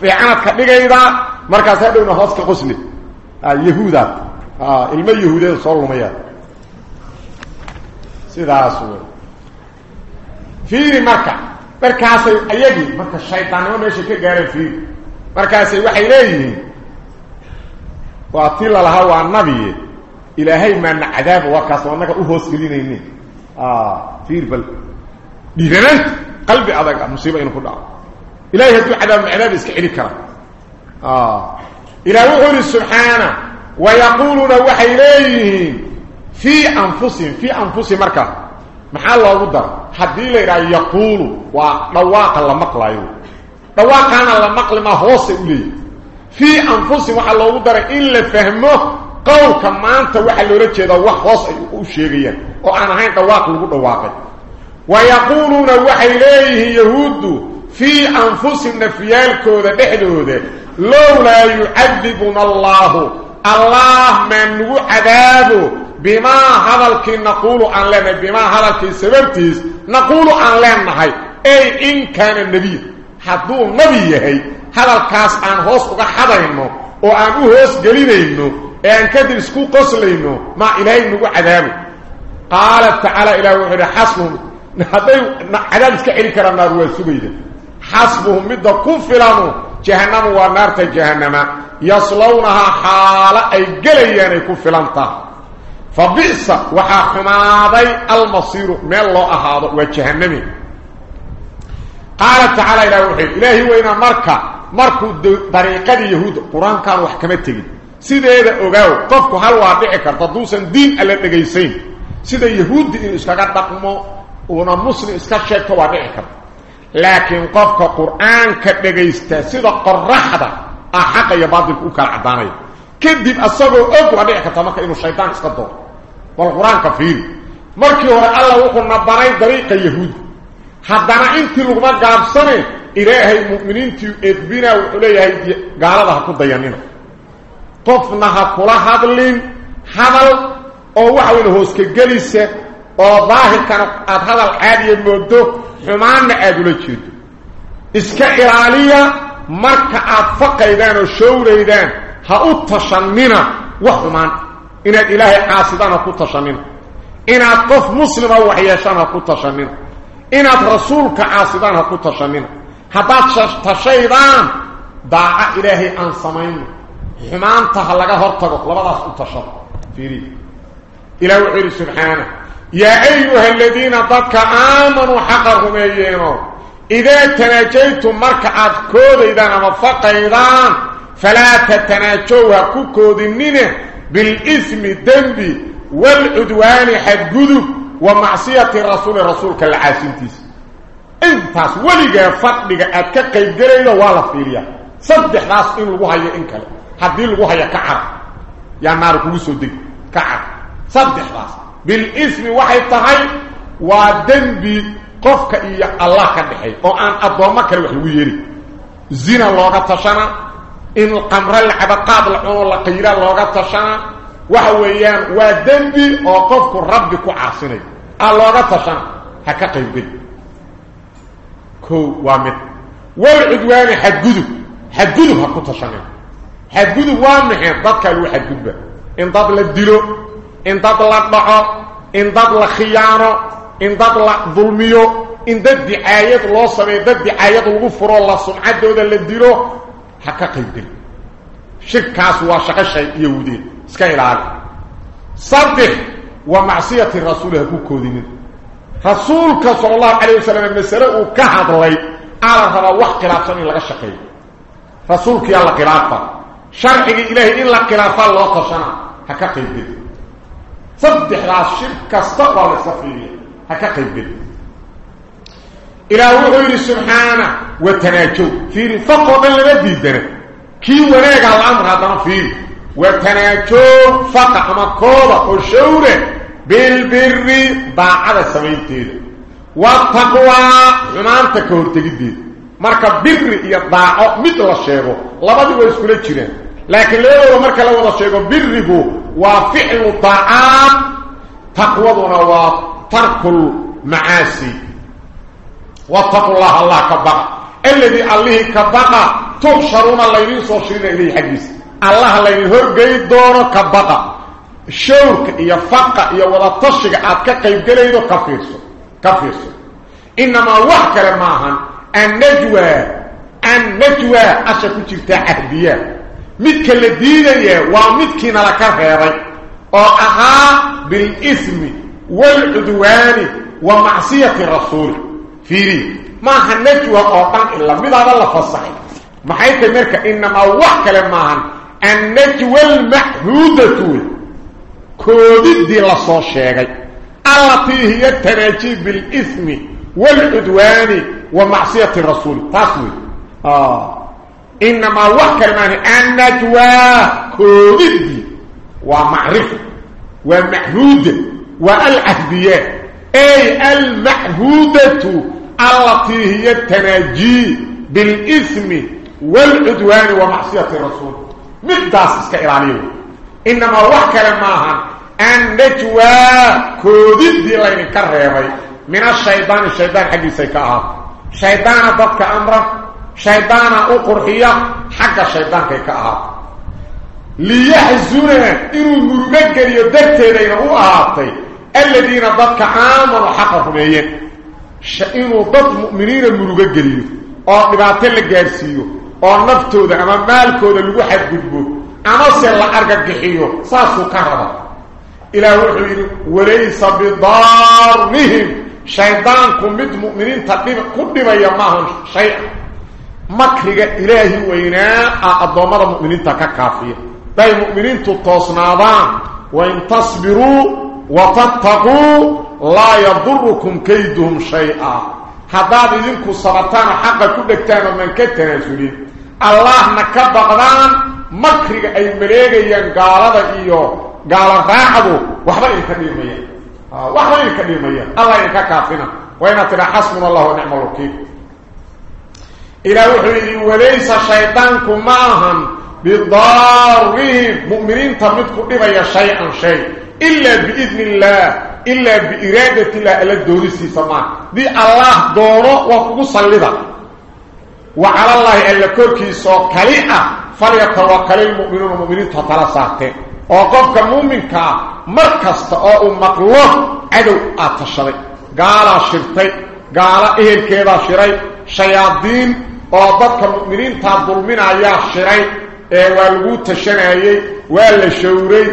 fiicanaad ka dhigayda markaas hadhowna hoos ka qosli yahuudaad ilmo yahuudeeda soo lumayaa sidaas wey fiiri marka markaasay ayagii marka shaydaannimo meeshay ka gaareen fiiri markaasay waxay leeyihiin waa tii lalahaa waa nabiye ilaahay maana cadaaba waa kaas annaga u hoos gelinayne fiir bal dhiiranaanta qalbi adag ah musiiba inuu ku dhaco إلهي هتو حدا من عناب اسكحيني كرام إلهي هو سبحانه ويقولون وحي إليهم في أنفسهم في أنفسهم مركا. محال الله أبدر حد إليه يقول ونواق الله مقلع نواق أيوه. الله مقلع ما هو سئلي في أنفسهم وحال الله أبدر إلا فهمه قول كما أنت وحال الله أبدر وحوص أشيغيا وعنهين نواق الله أبدر ويقولون وحي إليه يهودوا في أنفس في الكودة بحدودة لولا يعذبنا الله. الله من عذابه بما هذا الكي نقول عن لنا. بما هذا الكي سببتيس. نقول عن لنا هاي. أي إن كان النبي. حدو نبي هاي. هذا الكاس عن حسوك حدا إنه وعن أهوس قليل إنه وعن كدر سكو قصل إنه ما إلهي إنه عذابه قال تعالى إله وحده حسن. [LAUGHS] نحضي عذاب اسكا إلي كرام نارو السبيدي حسبهم مدة كفلان جهنم ونار جهنم. يصلونها حال أي جليان يعني كفلان فبئس وحاخمادي المصير ما الله أحاضه وجهنمه قال تعالى إلى وحي إلهي وإنا مركة مركة بريقة اليهود قرآن كان وحكمة تجد سيدة إذا أغاو قفكو هل وابعك تدوسا دين اللي تجيسين. سيدة يهود إن إسكاكات تقمو ونا مسلم إسكاكشاك لكن قفك قرآن كدغيست سيدا قرحدا أحاق آه، يبادل أكال عداني كدب أصابه أكو أبيعك تماك إنو الشيطان اسقدر والقرآن كفير مركي وراء الله وقل نبراي دريق يهود حدنا انت لغمات قاب سنة إليها المؤمنين تيؤذبين وإليها قاردها كود ديانين طفنها كلا هذا اللين حمل. أو وحوين هوسك قليسة. Oo daahirkan aad hadal caadiya moodo xumaanna aad ula jeedo iska ilaaliya marka aad faqaydaan oo showraydaan ha u tashanina wax xumaan inaad ilaahay caasidaan ha ku tashanina inaad qof muslima wax yeeshaan ha ku tashanina inaad rasuulka caasidaan ha ku tashanina haddaad tashaydaan daaca ilaahay aan samayno xumaanta ha laga hortago labadaas u tashado fiiriya إلى وحير سبحانه يا أيها الذين ضدك آمنوا حقهم أيينو إذا تناجيتم مركعات كود إذا نمفق إذان فلا تتناجوها كود منه بالإثم الدنب والعدوان حدقذب ومعصية الرسول رسولك العاسنتيس انتاس ولغا فضلك أتكا قيب قريبا ولا فيريا صدح راس إن لغوها ينكل حدين لغوها يكعر يا نار كوسو دي. كعر. صدح راس. بالاسم وحي طهي ودنبي قفك إيا الله كدحي وأن أضوامك الوحي يري زنا لوغا تشانا إن القمر العبقاب العون لقيرا لوغا تشانا وحويان ودنبي وقفك ربك عاصني. اللوغا تشانا هكا قيبين كو وامد والعدوان حدقذب حدقذب هكو تشانا. حدقذب وامحين ضدك الوحي حدقذب إن ضد للدلو إن تطلع ضحا إن تطلع خيانه إن تطلع ظلميو إن تدي ايات لو سمي تدي ايات لو فرو لا سمعتوده لا ديرو حق قيد شكاس واشق شيء يهودي. اسك الهال صدق ومعصية الرسول هكودين رسولك صلى الله عليه وسلم مسرا وكحد لي. على هذا وقت لا تصني لا شقي. رسولك يلا قراقه شرعي إلى إلى قراقه الله تشنا حق قيد صدح راس شرك استقبل السفيرية هكا قيبين إلى وحير سبحانه وتناجو. فيه فقط اللي بدي دنا كي وناك الأمر هذا فيه. وتناجو فقط مكوبة وشورة بالبر باعد سمينتين والتقوى حمان تكور تجديد. marka birri iyo daaco mid la sheego labadu isku jireen laakiin leeyahay marka la wada sheego birrigu وفعل الطاعات تقوضنا وترك المعاصي. واتقوا الله الله كبقى الذي الله كبقى تحشرون الله ينسوا شرين إليه حديث. الله ينهر قيد دونه كبقى شورك إيا فقى إيا ولا تشك عاد كقيب قليدو كفيرسو. كفيرسو. إنما وحك لماهن النجوى النجوى أشكو تلتا عهدية ميدك اللي دينيه وميدكين لك خيري أو بالاسم والعدوان ومعصية الرسول. فيري ما هنجي وقوطان إلا ميدا الله فصحي ما حيث الملكة إنما وحك لماهن النجي والمحدودة كودد لصو الشيغي التي هي التناجي بالاسم والعدوان ومعصية الرسول. تصوير آه. إنما وحكر معنى النجوى كوددي ومعرفة ومعهودة والعهدية أي المعهودة التي هي التناجي بالإثم والعدوان ومعصية الرسول. من داس اسكإيرانيه إنما وحكر معها النجوى كوددي لين كرهي من الشيطان الشيطان حديثي كأها شيطان ضدك أمره شيطان أقرحية حق الشيطان كي كأهات ليحزنا إنو مرمكر يدكتين إنه أهاتي الذين ضدك آمنوا حقهم أيين إنو ضد مؤمنين مرمكر oo dhibaato la gaarsiiyo oo naftooda ama maalkooda lagu xadgudbo ama se la argagixiyo saasuu ka raba ilaah wuxuu yidhi walaysa bidaarnihim shaydaanku mid mu'miniinta ku dhibaya maahan shay-a مكرك إلهي وإناء أضوام المؤمنين تكافية بأي مؤمنين تتصنابان وإن تصبروا وتتقوا لا يضركم كيدهم شيئا هذا إذنك سبطان حقا كدك من كتنا سليم الله نكبغدان مكرك أي مريك ينقارد إيو قال غاعدو وحبا يكديم إياه وحبا يكديم الله يكافينا وإن ترى حسم الله ونعم الوكيب إلى وحره وليس شيطانكم معهم بالضارهم مؤمنين تمتكوا لبيا شيئا شيء إلا بإذن الله إلا بإرادة الله إلا الدولي سيسمع دي الله دوره وفقه صلده وعلى الله إلا كوركي سوى كليئة فليتوكل المؤمنون المؤمنين تطلع ساعتين وقفك المؤمنك مركز تقوى مطلوب عدو آتشري قال شرطي قال إيه الكيبا شرطي شياطين oo dadka mu'miniintaa dulminayaa shiray ee waa lagu tashanayey waa la shawray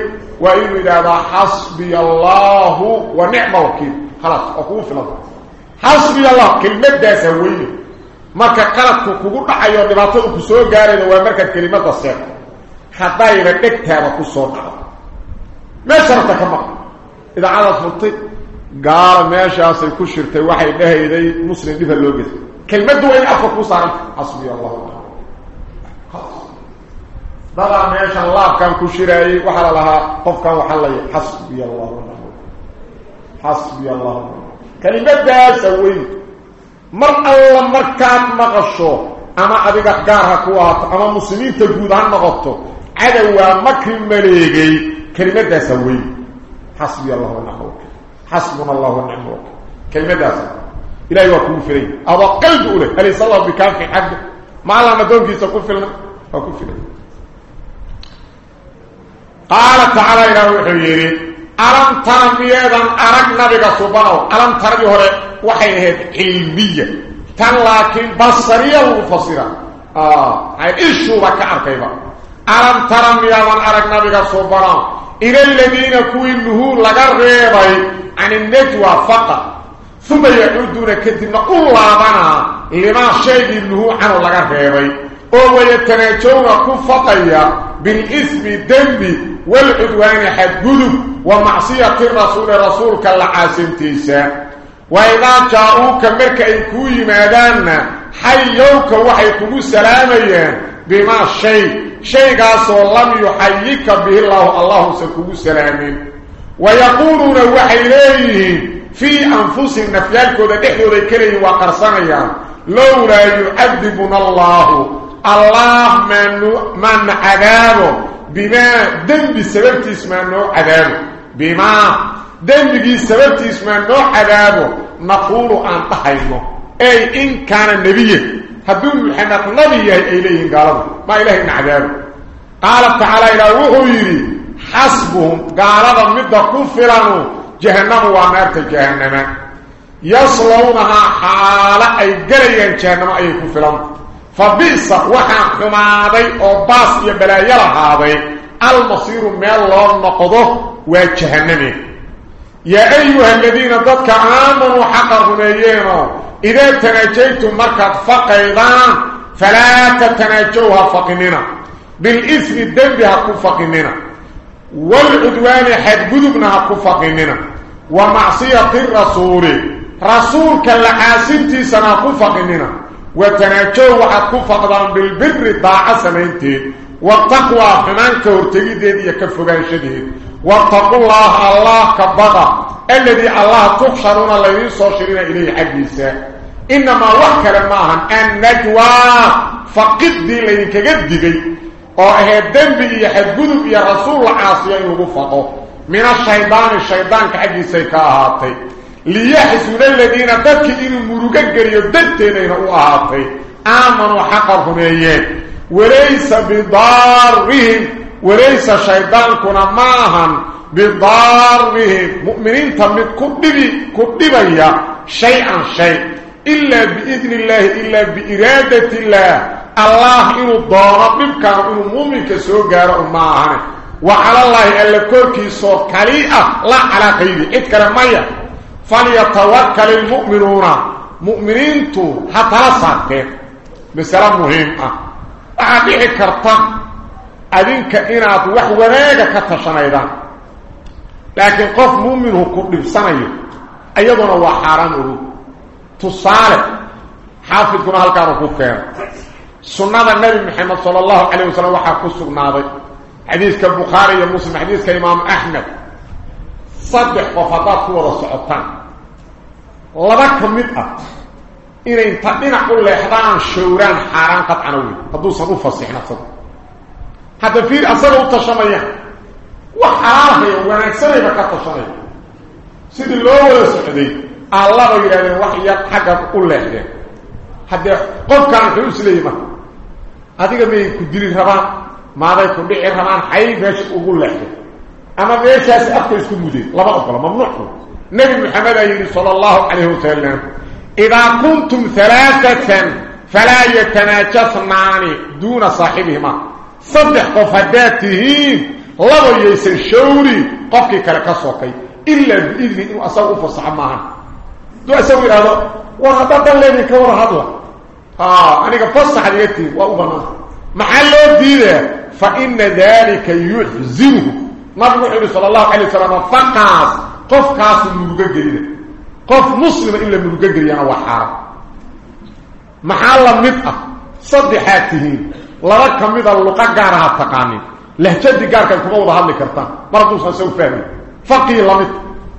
waa inuu yidhaahdaa xasbiya allaahu wa nicma wakiil khalas oo kugu filan xasbiya allah kelmaddaasa weyne marka qaladku kugu dhacayo dhibaatadu ku soo gaarayda waa markaad kelimada seegto haddayna dhegtaada ku soo dhaco meesha rabta ka maqan idaacadaad furtay gaala meeshaasay ku shirtay waxay dhahayday muslim dhiba loo geda kelmaddu waa in afka ku saaranta xasbiya allah dadaa meeshan laabkan ku shiraayey waxaa la lahaa qofkan waxaa laya xasbiya allah xasbiya allah kelimadaasa weyn mar alla markaad maqasho ama adiga gaar ha ku ahaato ama muslimiinta guud ha noqoto cadowaa makri maleegay kelimadaasa weyn xasbiya allah wanacma wakil xasbuna allah wanacma wakil kelimadaasa ilahay waa kugu إلى وكو فيري أبا قلد أولي. أليس الله بكافح حقه ما الله ندون كيسا كو فيرنا وكو فيري قال تعالى إله وحبيري ألم ترمي أيضاً أرق نبيك سبحانه. ألم ترمي هوري وحي هيد علمية. تن لكن بصرية وفصيرة آه. يعني أي إشو بك أركيبا؟ ألم ترمي أيضاً أرق نبيك سبحانه. إذا الذين كوين نهو لغا ريبا عن النجوة kadibna u laabanaa limaa shaygii nuhuu canu laga reebay oo wayatanaajowna ku faqaya bilismi dembi والعدوان حدقدب ومعصية الرسول رسولك اللعاسمتيسا وإذا جاءوك مركا إكوي مادانا حيوك وحيكم السلاميا بما الشيء شيء قاسو لم يحييك به الله. الله سكم السلامين ويقولون وحيليه في أنفسهم نفيالك ودحيو ذكره وقرصانيا لولا يعذبنا الله. الله من, من عذابه. بما ذنب سببتي اسمه عذابه. بما ذنبي سببتي اسمه عذابه. نقول أن تحيمه. أي إن كان نبيا هدون محمد نبي إليه قالوا. ما إله إن عذابه. قال تعالى إلى وحيري حسبهم. قالوا مدى كفرانوا جهنم وامرت جهنم. يصلونها حالة أي قريا جهنم أي كفرانوا فبئس وحا حمادي أو باس يا بلايا لهادي المصير من الله نقضه وجهنم يا أيها الذين ضدك آمنوا حق الرميين إذا تناجيتم مركز فقيدان فلا تتناجوها فقننا بالإثم الذنب هكو فقننا والعدوان حد قدبنا هكو فقننا ومعصية الرسول. رسولك اللحاسنتي سنكو فقننا وتناجوا وحد كفقدان بالبر طاعة سمينتين والتقوى حمانك ورتقيدين يكفقان شديد. واتقوا الله الله كبضى الذي الله تحشرون الذين صاشرين إليه حديثا إنما وكر معهم النجوى فقد دي لينك قدقي وهي الدنب يحد قدب يا رسول عاصيين وفقه من الشيطان الشيطان كحديثي كاهاتي ليحسن الذين تدك إنه مرقا قريب ددتين إنه أهاتي آمنوا حقا هنيين وليس بضارهم وليس شيطان كنا معهم بضارهم. مؤمنين تمت كدبي كدبيا. شيئا شيء. إلا بإذن الله إلا بإرادة الله. الله إنه ضارب بكان إنه مؤمن كسوغار معهم وعلى الله ألا كوركي سو كليئة لا على قيدي. إذكر مية فليتوكل المؤمنون. مؤمنين تو حتى صارتين مسألة مهمة. أعطيه كرتا أذنك إنات وحوانيك كتشنيدان لكن قف مؤمنه كل بسنة أيضا. هو حرام أرود تصالح حافظ كنا هل كانوا كفار سنة النبي محمد صلى الله عليه وسلم وحا كسر ناضي. حديث كالبخاري ومسلم حديث كالإمام أحمد. صدح قفضات كوضا سعطان لبك مدأة إنه انتقين أقول لإحضان شوران حاران قد عنوي. هدو صدوفة صحنا صدق حتى في أصله التشمية وحرارة ونكسره بك التشمية سيد الله ولا سعدي الله يرى وحي حق كل لحظه حتى قف كان حوس ليما هذيك مي كدير ربان ما يكون كودي ايرمان حي فيش اوغو لك؟ أما فيش اس اكتس كومودي لا بقدر ممنوع. نبي محمد صلى الله عليه وسلم إذا كنتم ثلاثة فلا يتناجس معاني دون صاحبهما. صدق قفداته لا يس الشوري قفك كلك سوقي إلا بإذن اسوف صعما دو أسوي هذا؟ وهذا اللي بكور هذا. آه أنا قفص حديتي وابنا محل ديده فإن ذلك يحزنه. نبي صلى الله عليه وسلم فقاس. قف كاس المرجع قف مسلم إلا المرجع أنا وحارة محل متأ صدحاته لرا كمد اللقاء قارها تقاني لهجد قارك وضع هذا كرتان. برضو سوف فهمي فقي لمد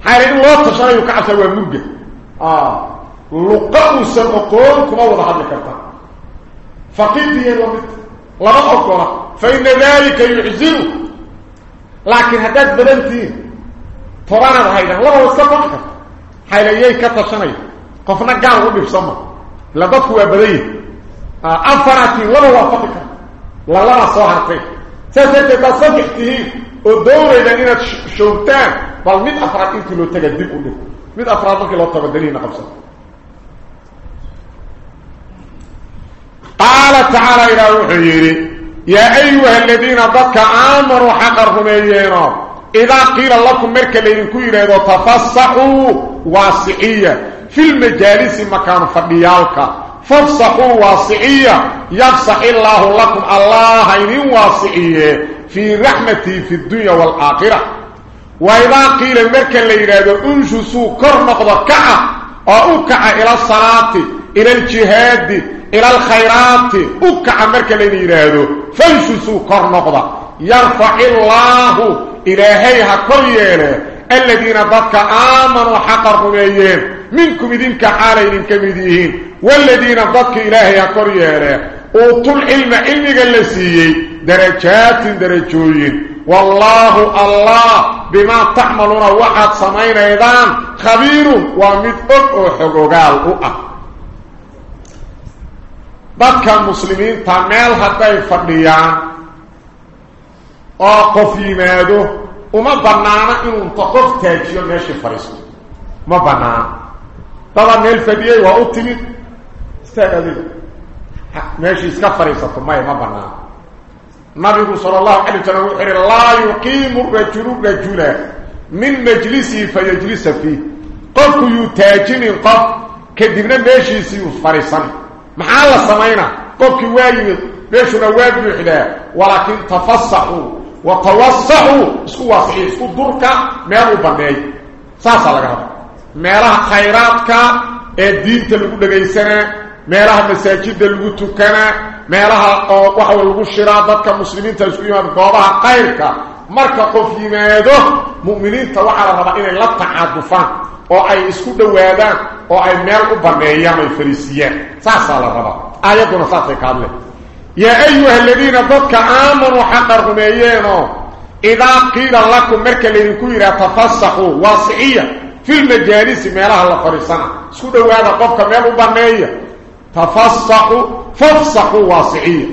حالي الله تشري كعسى ومرجع آه. لقاء سنقول كما وضع هذا كرتان. فقي دي لمد لما أقول فإن ذلك يحزنه لكن هداد بدنتين فرانا هيدا الله السبب حاليي كتشني قفنا قال ربي بسما لقد هو بديه أفراتي ولا وافقك لا لا صهرتي سيسيت تصدقته ودوري لأننا شوتان بل من أفراد لو تقدم له من أفراد لو تبدلين قبصة قال تعالى إلى وحيري يا أيها الذين ضدك آمروا حقرهم أيينا إذا قيل لكم مركا لينكو يريدوا تفصحوا واسعية. في المجالس مكان فضيالك فافصحوا واسعية. يفصح الله لكم الله إن واسعية. في رحمته في الدنيا والآخرة. وإذا قيل مركا ليريدوا انشسوا كرنقض كعة. أو كعة إلى الصلاة. إلى الجهاد إلى الخيرات. أكع مركا ليريدوا فانشسوا كرنقض يرفع الله إلهيها كريانا الذين ضدك آمنوا حق الرميين. منكم إذنك حالين كمديهين. والذين ضدك إلهيها كريانا أوتوا العلم علمك اللسيي درجات درجوين. والله الله بما تعملون وحد سمين أيضا. خبير ومدفق حقوقال أؤه ضدك المسلمين تعمل حتى qof taajiyo meeshii fariisto ma banaana dada meel fadhiyey waa u timid istaag adiga meeshii iska fariisato maya ma banaana nabigu sala allahu calay wasalam wuxuu yihi laa yuqiimu rajulu rajula min majlisihi fayajlisa fiih qofku yuu taajinin qof kadibna meeshiisii yuu fariisan maxaa la samaynaa qofkii waa yimid meeshuna waa buuxdaa walaakin tafasaxuu وتوسعوا اسكو واسعين اسكو دركا ميلو بني ساسا لغا هذا ميلها خيراتك الدين تلقو دغيسنا ميلها مساجد shiraa dadka muslimiinta isku yimaad goobaha qayrka marka qof yimaado muuminiinta waxa la rabaa inay la tacaadufaan oo ay isku dhawaadaan oo ay meel u baneeyaan ay fariisiyaan saasa la rabaa ayaduna saasay ka hadleen. يا أيها الذين ضدك آمنوا حق الرميين إذا قيل لكم مركا لنكويرا تفسحوا واسعية في المجالس ميلها الله فريسانا سكودوا هذا قفك ميلو بنية تفسحوا فافسحوا واسعية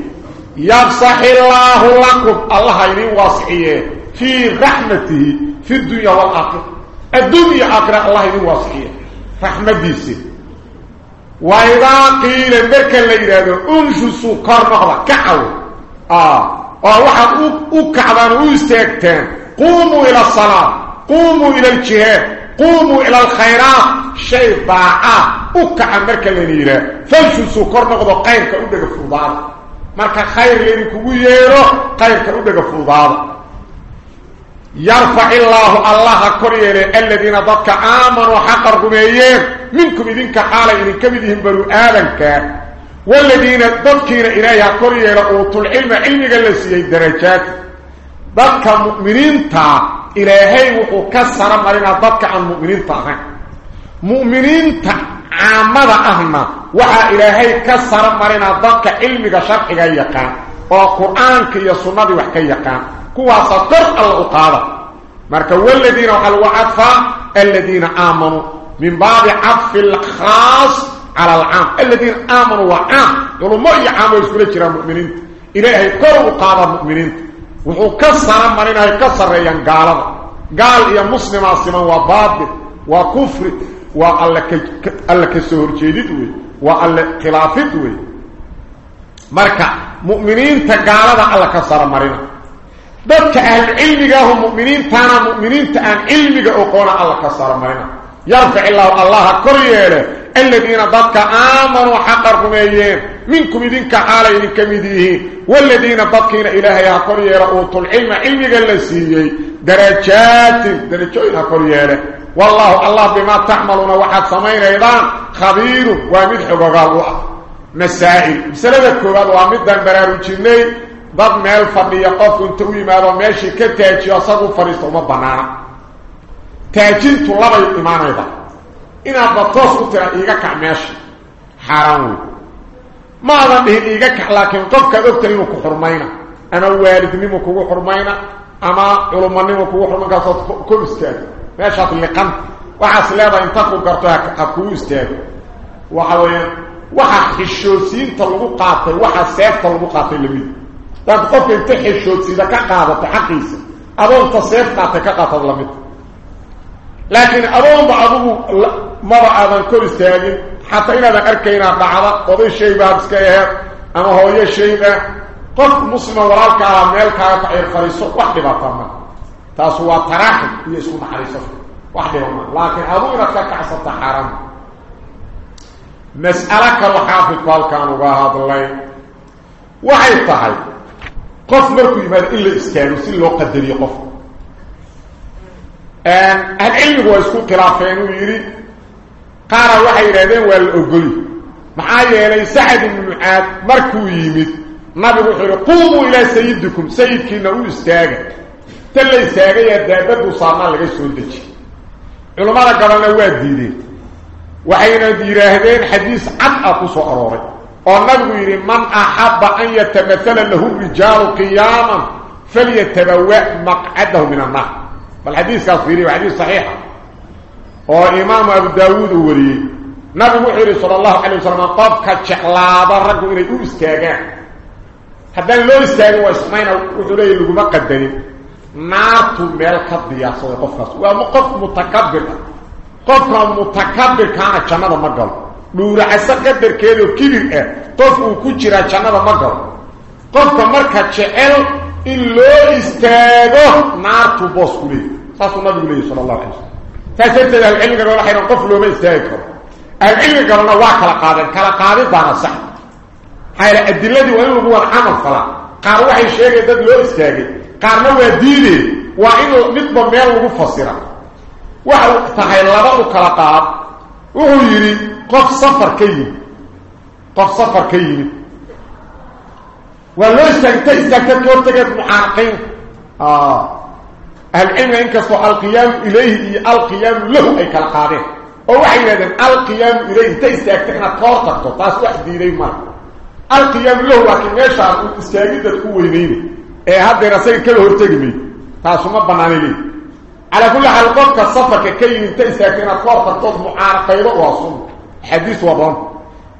يفسح الله لكم الله يرين واسعية في رحمته في الدنيا والآخرة الدنيا آخرة الله يرين واسعية رحمة ديسي وإذا قيل مركا ليرادو انشسوا كرنقضا كعو آه وواحد أكعبان ويستيكتان قوموا إلى الصلاة قوموا إلى الجهاد قوموا إلى الخيرات شيء باعا أكعب مركا ليرادو فانشسوا كرنقضا قيرك أدق فوضاد مركا خير ليركو ييرو قيرك أدق فوضاد يرفع الله الله كريله الذين ضدك آمنوا حق الرميين منكم إذنك حالا إذن كمدهم برو آذنك والذين ضدكين إليها كريله أوتوا العلم. علمك اللسي الدرجات ضدك مؤمنين تا. إلهي وحو كسر مرنا ضدك عن مؤمنين طاهين مؤمنين عامة أهنا وحا إلهي كسر مرنا ضدك علمك شرحك يقان وقرآنك يا سنة وحكي يقان كوا سطر الله قال مركا والذين وحلوا عطفا الذين آمنوا. من باب عطف الخاص على العام. الذين آمنوا وعام. يقولوا ما يعاموا يسكولي جرى مؤمنين. إلهي كروا قادة مؤمنين. وحو كسر مرنا يكسر ريان قال. قال يا مسلم عاصما وباطل وكفر وألا كسور جيدت وألا خلافت مركا مؤمنين تقالد الله كسر مرنا دك ان علمي هم مؤمنين فانا مؤمنين تان علمي أقول الله كسر ماينا يرفع الله الله كريه الذين دك امنوا حقكم إيه منكم يدين كحالين كمديه والذين بقين اله يا كريه رؤوت العلم علمي جلسيه درجات درجوي كريه والله الله بما تعملون وحد سمين أيضا خبير ومدحق وغاوة مسائل بسرد الكوبات وامد دنبرار وشنين dad meel fadhiya qofku inta u yimaado meeshii ka taajiyo asagu fadhiisto uma banaana taajintu labay imaanayda inaadba toos u tira iiga kac meesha xaaraan wey maadan dhihin iiga kac laakiin qofkaad ogtahay inuu ku xurmayna ama waalidnimo kugu xurmayna ama culumanimo kugu xurmayn kaasood kor istaago meeshaad liqan waxaas leedahay inta ku garto ha kugu istaago waxa weeyaan waxa xishoosiinta lagu qaatay waxa seefta lagu qaatay lamid بعد قتل تحش وتسيدا كقابة حقيسة أبوه تصير قاعدة كقاطة ظلمت لكن أبوه بعضه مرعا من كل استهدين حتى إنا ذكركينا بعضا قضي الشيء بابسك إيهر أما هو يشيء قف مسلم ورالك على ميلك وطعير فريسك واحد بطمع تاسوا تراحب يسكو محريسك واحد بطمع لكن أبوه نتلك عصد حرام نسألك الحافظ بالكان وبهاد الله وحيد طهيب قف مركو يمال إلا إستانو سي اللو قدر يقف. آه، العلم هو يسكو قرافينو يري قارا وحي رادين والأقلي معايا إلي سعد من المحاد مركو يميد نبي بحيري قوموا إلى سيدكم. سيدك إنه إستاغ تلا إستاغ يدابد وصامع لغسر دج علماء قبلنا واد ديري وحينا ديراهدين حديث عن أقصو أروري النبي يري من احب ان يتمثل له رجال قياما فليتبوا مقعده من النار فالحديث الصحيح وحديث صحيح وإمام ابو داوود وري نبي محمد صلى الله عليه وسلم قد كجلا برك إلى يستاغ هذا لو استاغ واسمين وذري لو مقدري ما تمل قد يا صوت فاس ومقف متكبر قف متكبر كان كما ما قال dhuuracaso qadarkeedoo kibir ah qof uu ku jiraa jannada ma galo qofka marka jecel in loo istaago naartu boos ku leeyahy saasuu nabigu leeyahy sala allahu alay wasalam saas darteed ahlucilmiga galo waxay qof looma istaagi karo ahlucilmiga galona waa kala qaadeen kala qaadidaana sax maxaa yaele adiladii waa in lagu wada camal falaa qaar waxay sheegeen dad loo istaagay qaarna waa diideen waa in midba meel lagu fasira waxa tahay laba u kala qaad وهو يري قف سفر كيم قف سفر كيم ولوش تكتك تكتك معاقين أهل إما إنكسوا القيام إليه القيام له أي كالقارئ ووحي لدينا القيام إليه تيستيك تكنا طورتك تطاس وحدي إليه ما القيام له لكن يشعر أن استيقيدت قوة إليه هذا رسائل كله ارتقمي تاسو ما بناني ليه على كل حال قد تصفك كي من تنساكين أخوار فالتوض معارقين وأصول. حديث وضان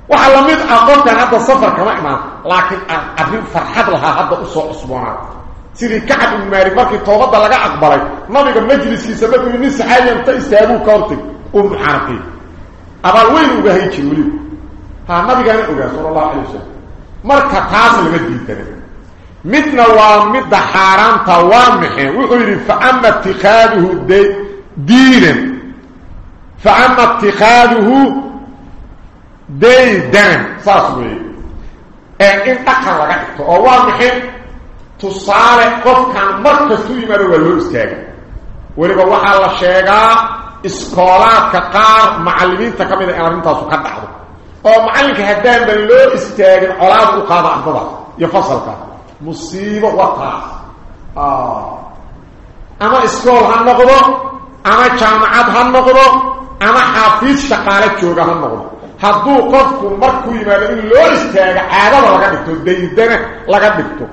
وحالا ميت أقوم بأن هذا الصفر كما إحنا. لكن أبنى فرحات لها هذا أسوء أسبوعات. سيدي كعب الماري باركي طوغطة لك أقبالي نبقى مجلس كي سبب من نسي حاليا تيستيبو كورتك أم حاقي أبا الوين أبهيكي وليك ها نبقى نبقى صلى الله عليه وسلم. مركة تاصل مجلس تريد midna waa midda xaaraanta waa maxeen wuxuu yidhi faama itikaaduhu diinan faama itikaaduhu daydanan saas weeye ee in dhaqan laga dhigto oo waa maxay tusaale qofkan mar kastu yimaado waa loo istaaga weliba waxaa la sheegaa iskoolaadka qaar macallimiinta ka mid a in arrintaasu ka dhacdo oo macallinka haddaanba loo istaagin colaada u qaada ardada iyo fasalka noqdo ama jaamacad ha noqdo ama xaafiis shaqaale jooga ha noqdo hadduu qofku markuu yimaado in loo istaago caadada laga dhigto daydana laga dhigto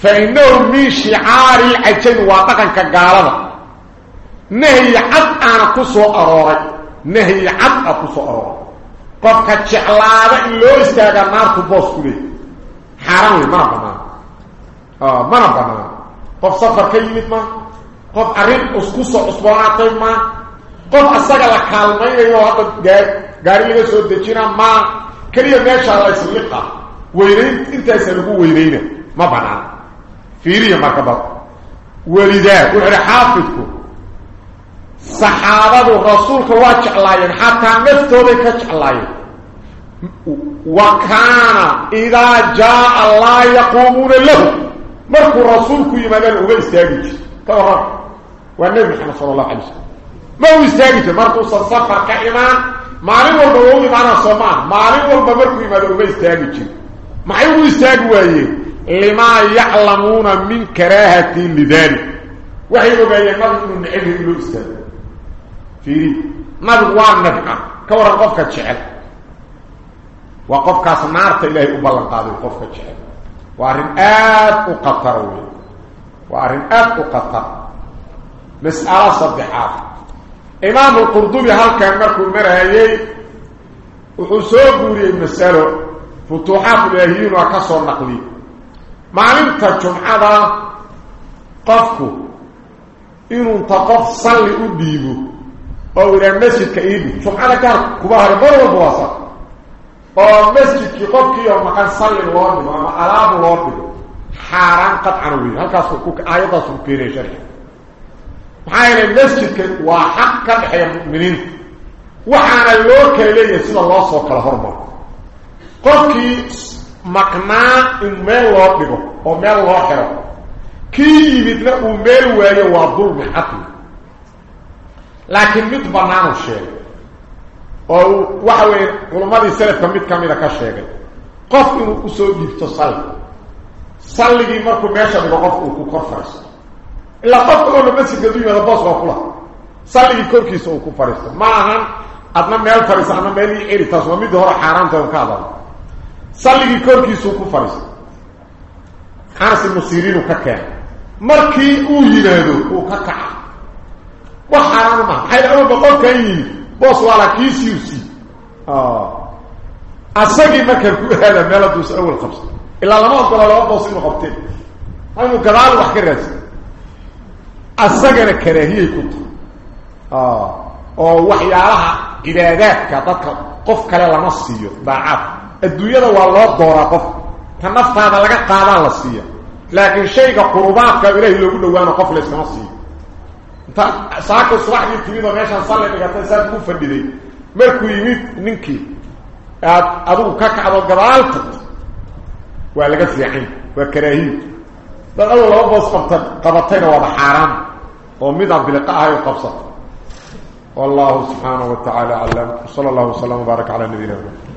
fa innahu min shicaari lcajami waa dhaqanka gaalada nahyi cad aana ku soo arooray nahyi cad a ku soo arooray qofka jeclaada in loo istaagaa naartu boos ku leey حرام ما بنا آه ما بنا قف سفر كلمه ما. قف أريد أسكوس أسبوعات ما. قف اسجع الكلمة إيه، يا هذا غير غير اللي سو دجينا ما. كريه ما شاء الله سيقا ويرين إنت سلكو ويرين ما بنا. فيري ما كبر. ولذا وعلى حافظكم صحابة رسول الله صلى الله عليه وسلم حتى نفسه كجلاي وكان إذا جاء الله يقومون له. مركو رسولك يمدان هو يستاقج طبعا. والنبي صلى الله عليه وسلم. ما هو يستاقج مركو صفر كإيمان معلم والبوض معنا صمان معلم والبركو يمدان هو يستاقج ما هو يستاقج لما يعلمون من كراهة لذلك. وحيه بأي نظر من نعبه إلو يستاقج فيري. نظر وان نفقة. كورا قفك تشعر karaahati lidalik waxay ogaayeen nabigu inuu neceb yahay in loo istaago fiiri nabigu waa nabi ah ka waran qofka jecel waa qofkaas naarta ilaahay u ballan qaaday qofka jecel waa arrin aad u khatara wey waa arrin aad u khatar mas'alo saddexaad imaamu qurdubi halkan markuu marayay wuxuu soo guuriyey masalo futuuxaat ilaahiyiin waa ka soo naqli maalinta jumcada qofku inuunta qof salli u dhiibo oo ihaa masjidka iidhi jumcada gaar kuba hare mar walba waa sa أو مسجد كي قف كي أو مكان صلي الوارد أو مقالاب الوارد حرام قد عنوية هل كان سوكوك آيو قد سوكيني شرح بحايل المسجد كي وحق كان حي المؤمنين وحانا اللوك اللي يسيل الله سوك الهرب قف كي مقنا امال الوارد أو مال الوارد كي يبدل امال وايو وابدل محطي لكن متبنانو شيء oo waxa weeye culammadii salafka mid ka mida ka sheegay qof inuu usoo dhiibto salli salligii markuu meesha dhigo qof uu ku kor fariisto ilaa qofka oona masjidka du yimaado boos waa kula salligii korkiisa uu ku fariisto ma ahan adna meel fariisto ama meel ii celi taas waa midii hore xaaraanta on ka hadala salligii korkiisuu ku fariisto anas ibnu siriinu ka keenay markii uu yimaado uu ka kaca wax xaaraana maha maxay awalba qofkan yimid بوس ولا كيسيو سي آه اسقي مكر كهله ملد وس اول خمسه إلا لما أقول له بوس مخبطين هاي مو قرار بحكي راسي اسقي الكراهيه كنت آه ah. أو وحي الله عبادات كدك قف كلا لنصيو باعف الدويره وا لو دورا قف. كنفتها لا قادان لسيه لكن شيء قربات كبيره لو دوانا قف لسنصيو oo meeshaan salli dhigatay saad ku fadhiday markuu yimid ninkii aad adigu ka kacdo gadaal tagto waa laga fiican waa karaahiyo dad adow laba boos qabta qabatayna waaba xaaraan oo midaan biliqa ahay oo qabsato والله سبحانه وتعالى أعلم وصلى الله وسلم وبارك على نبينا محمد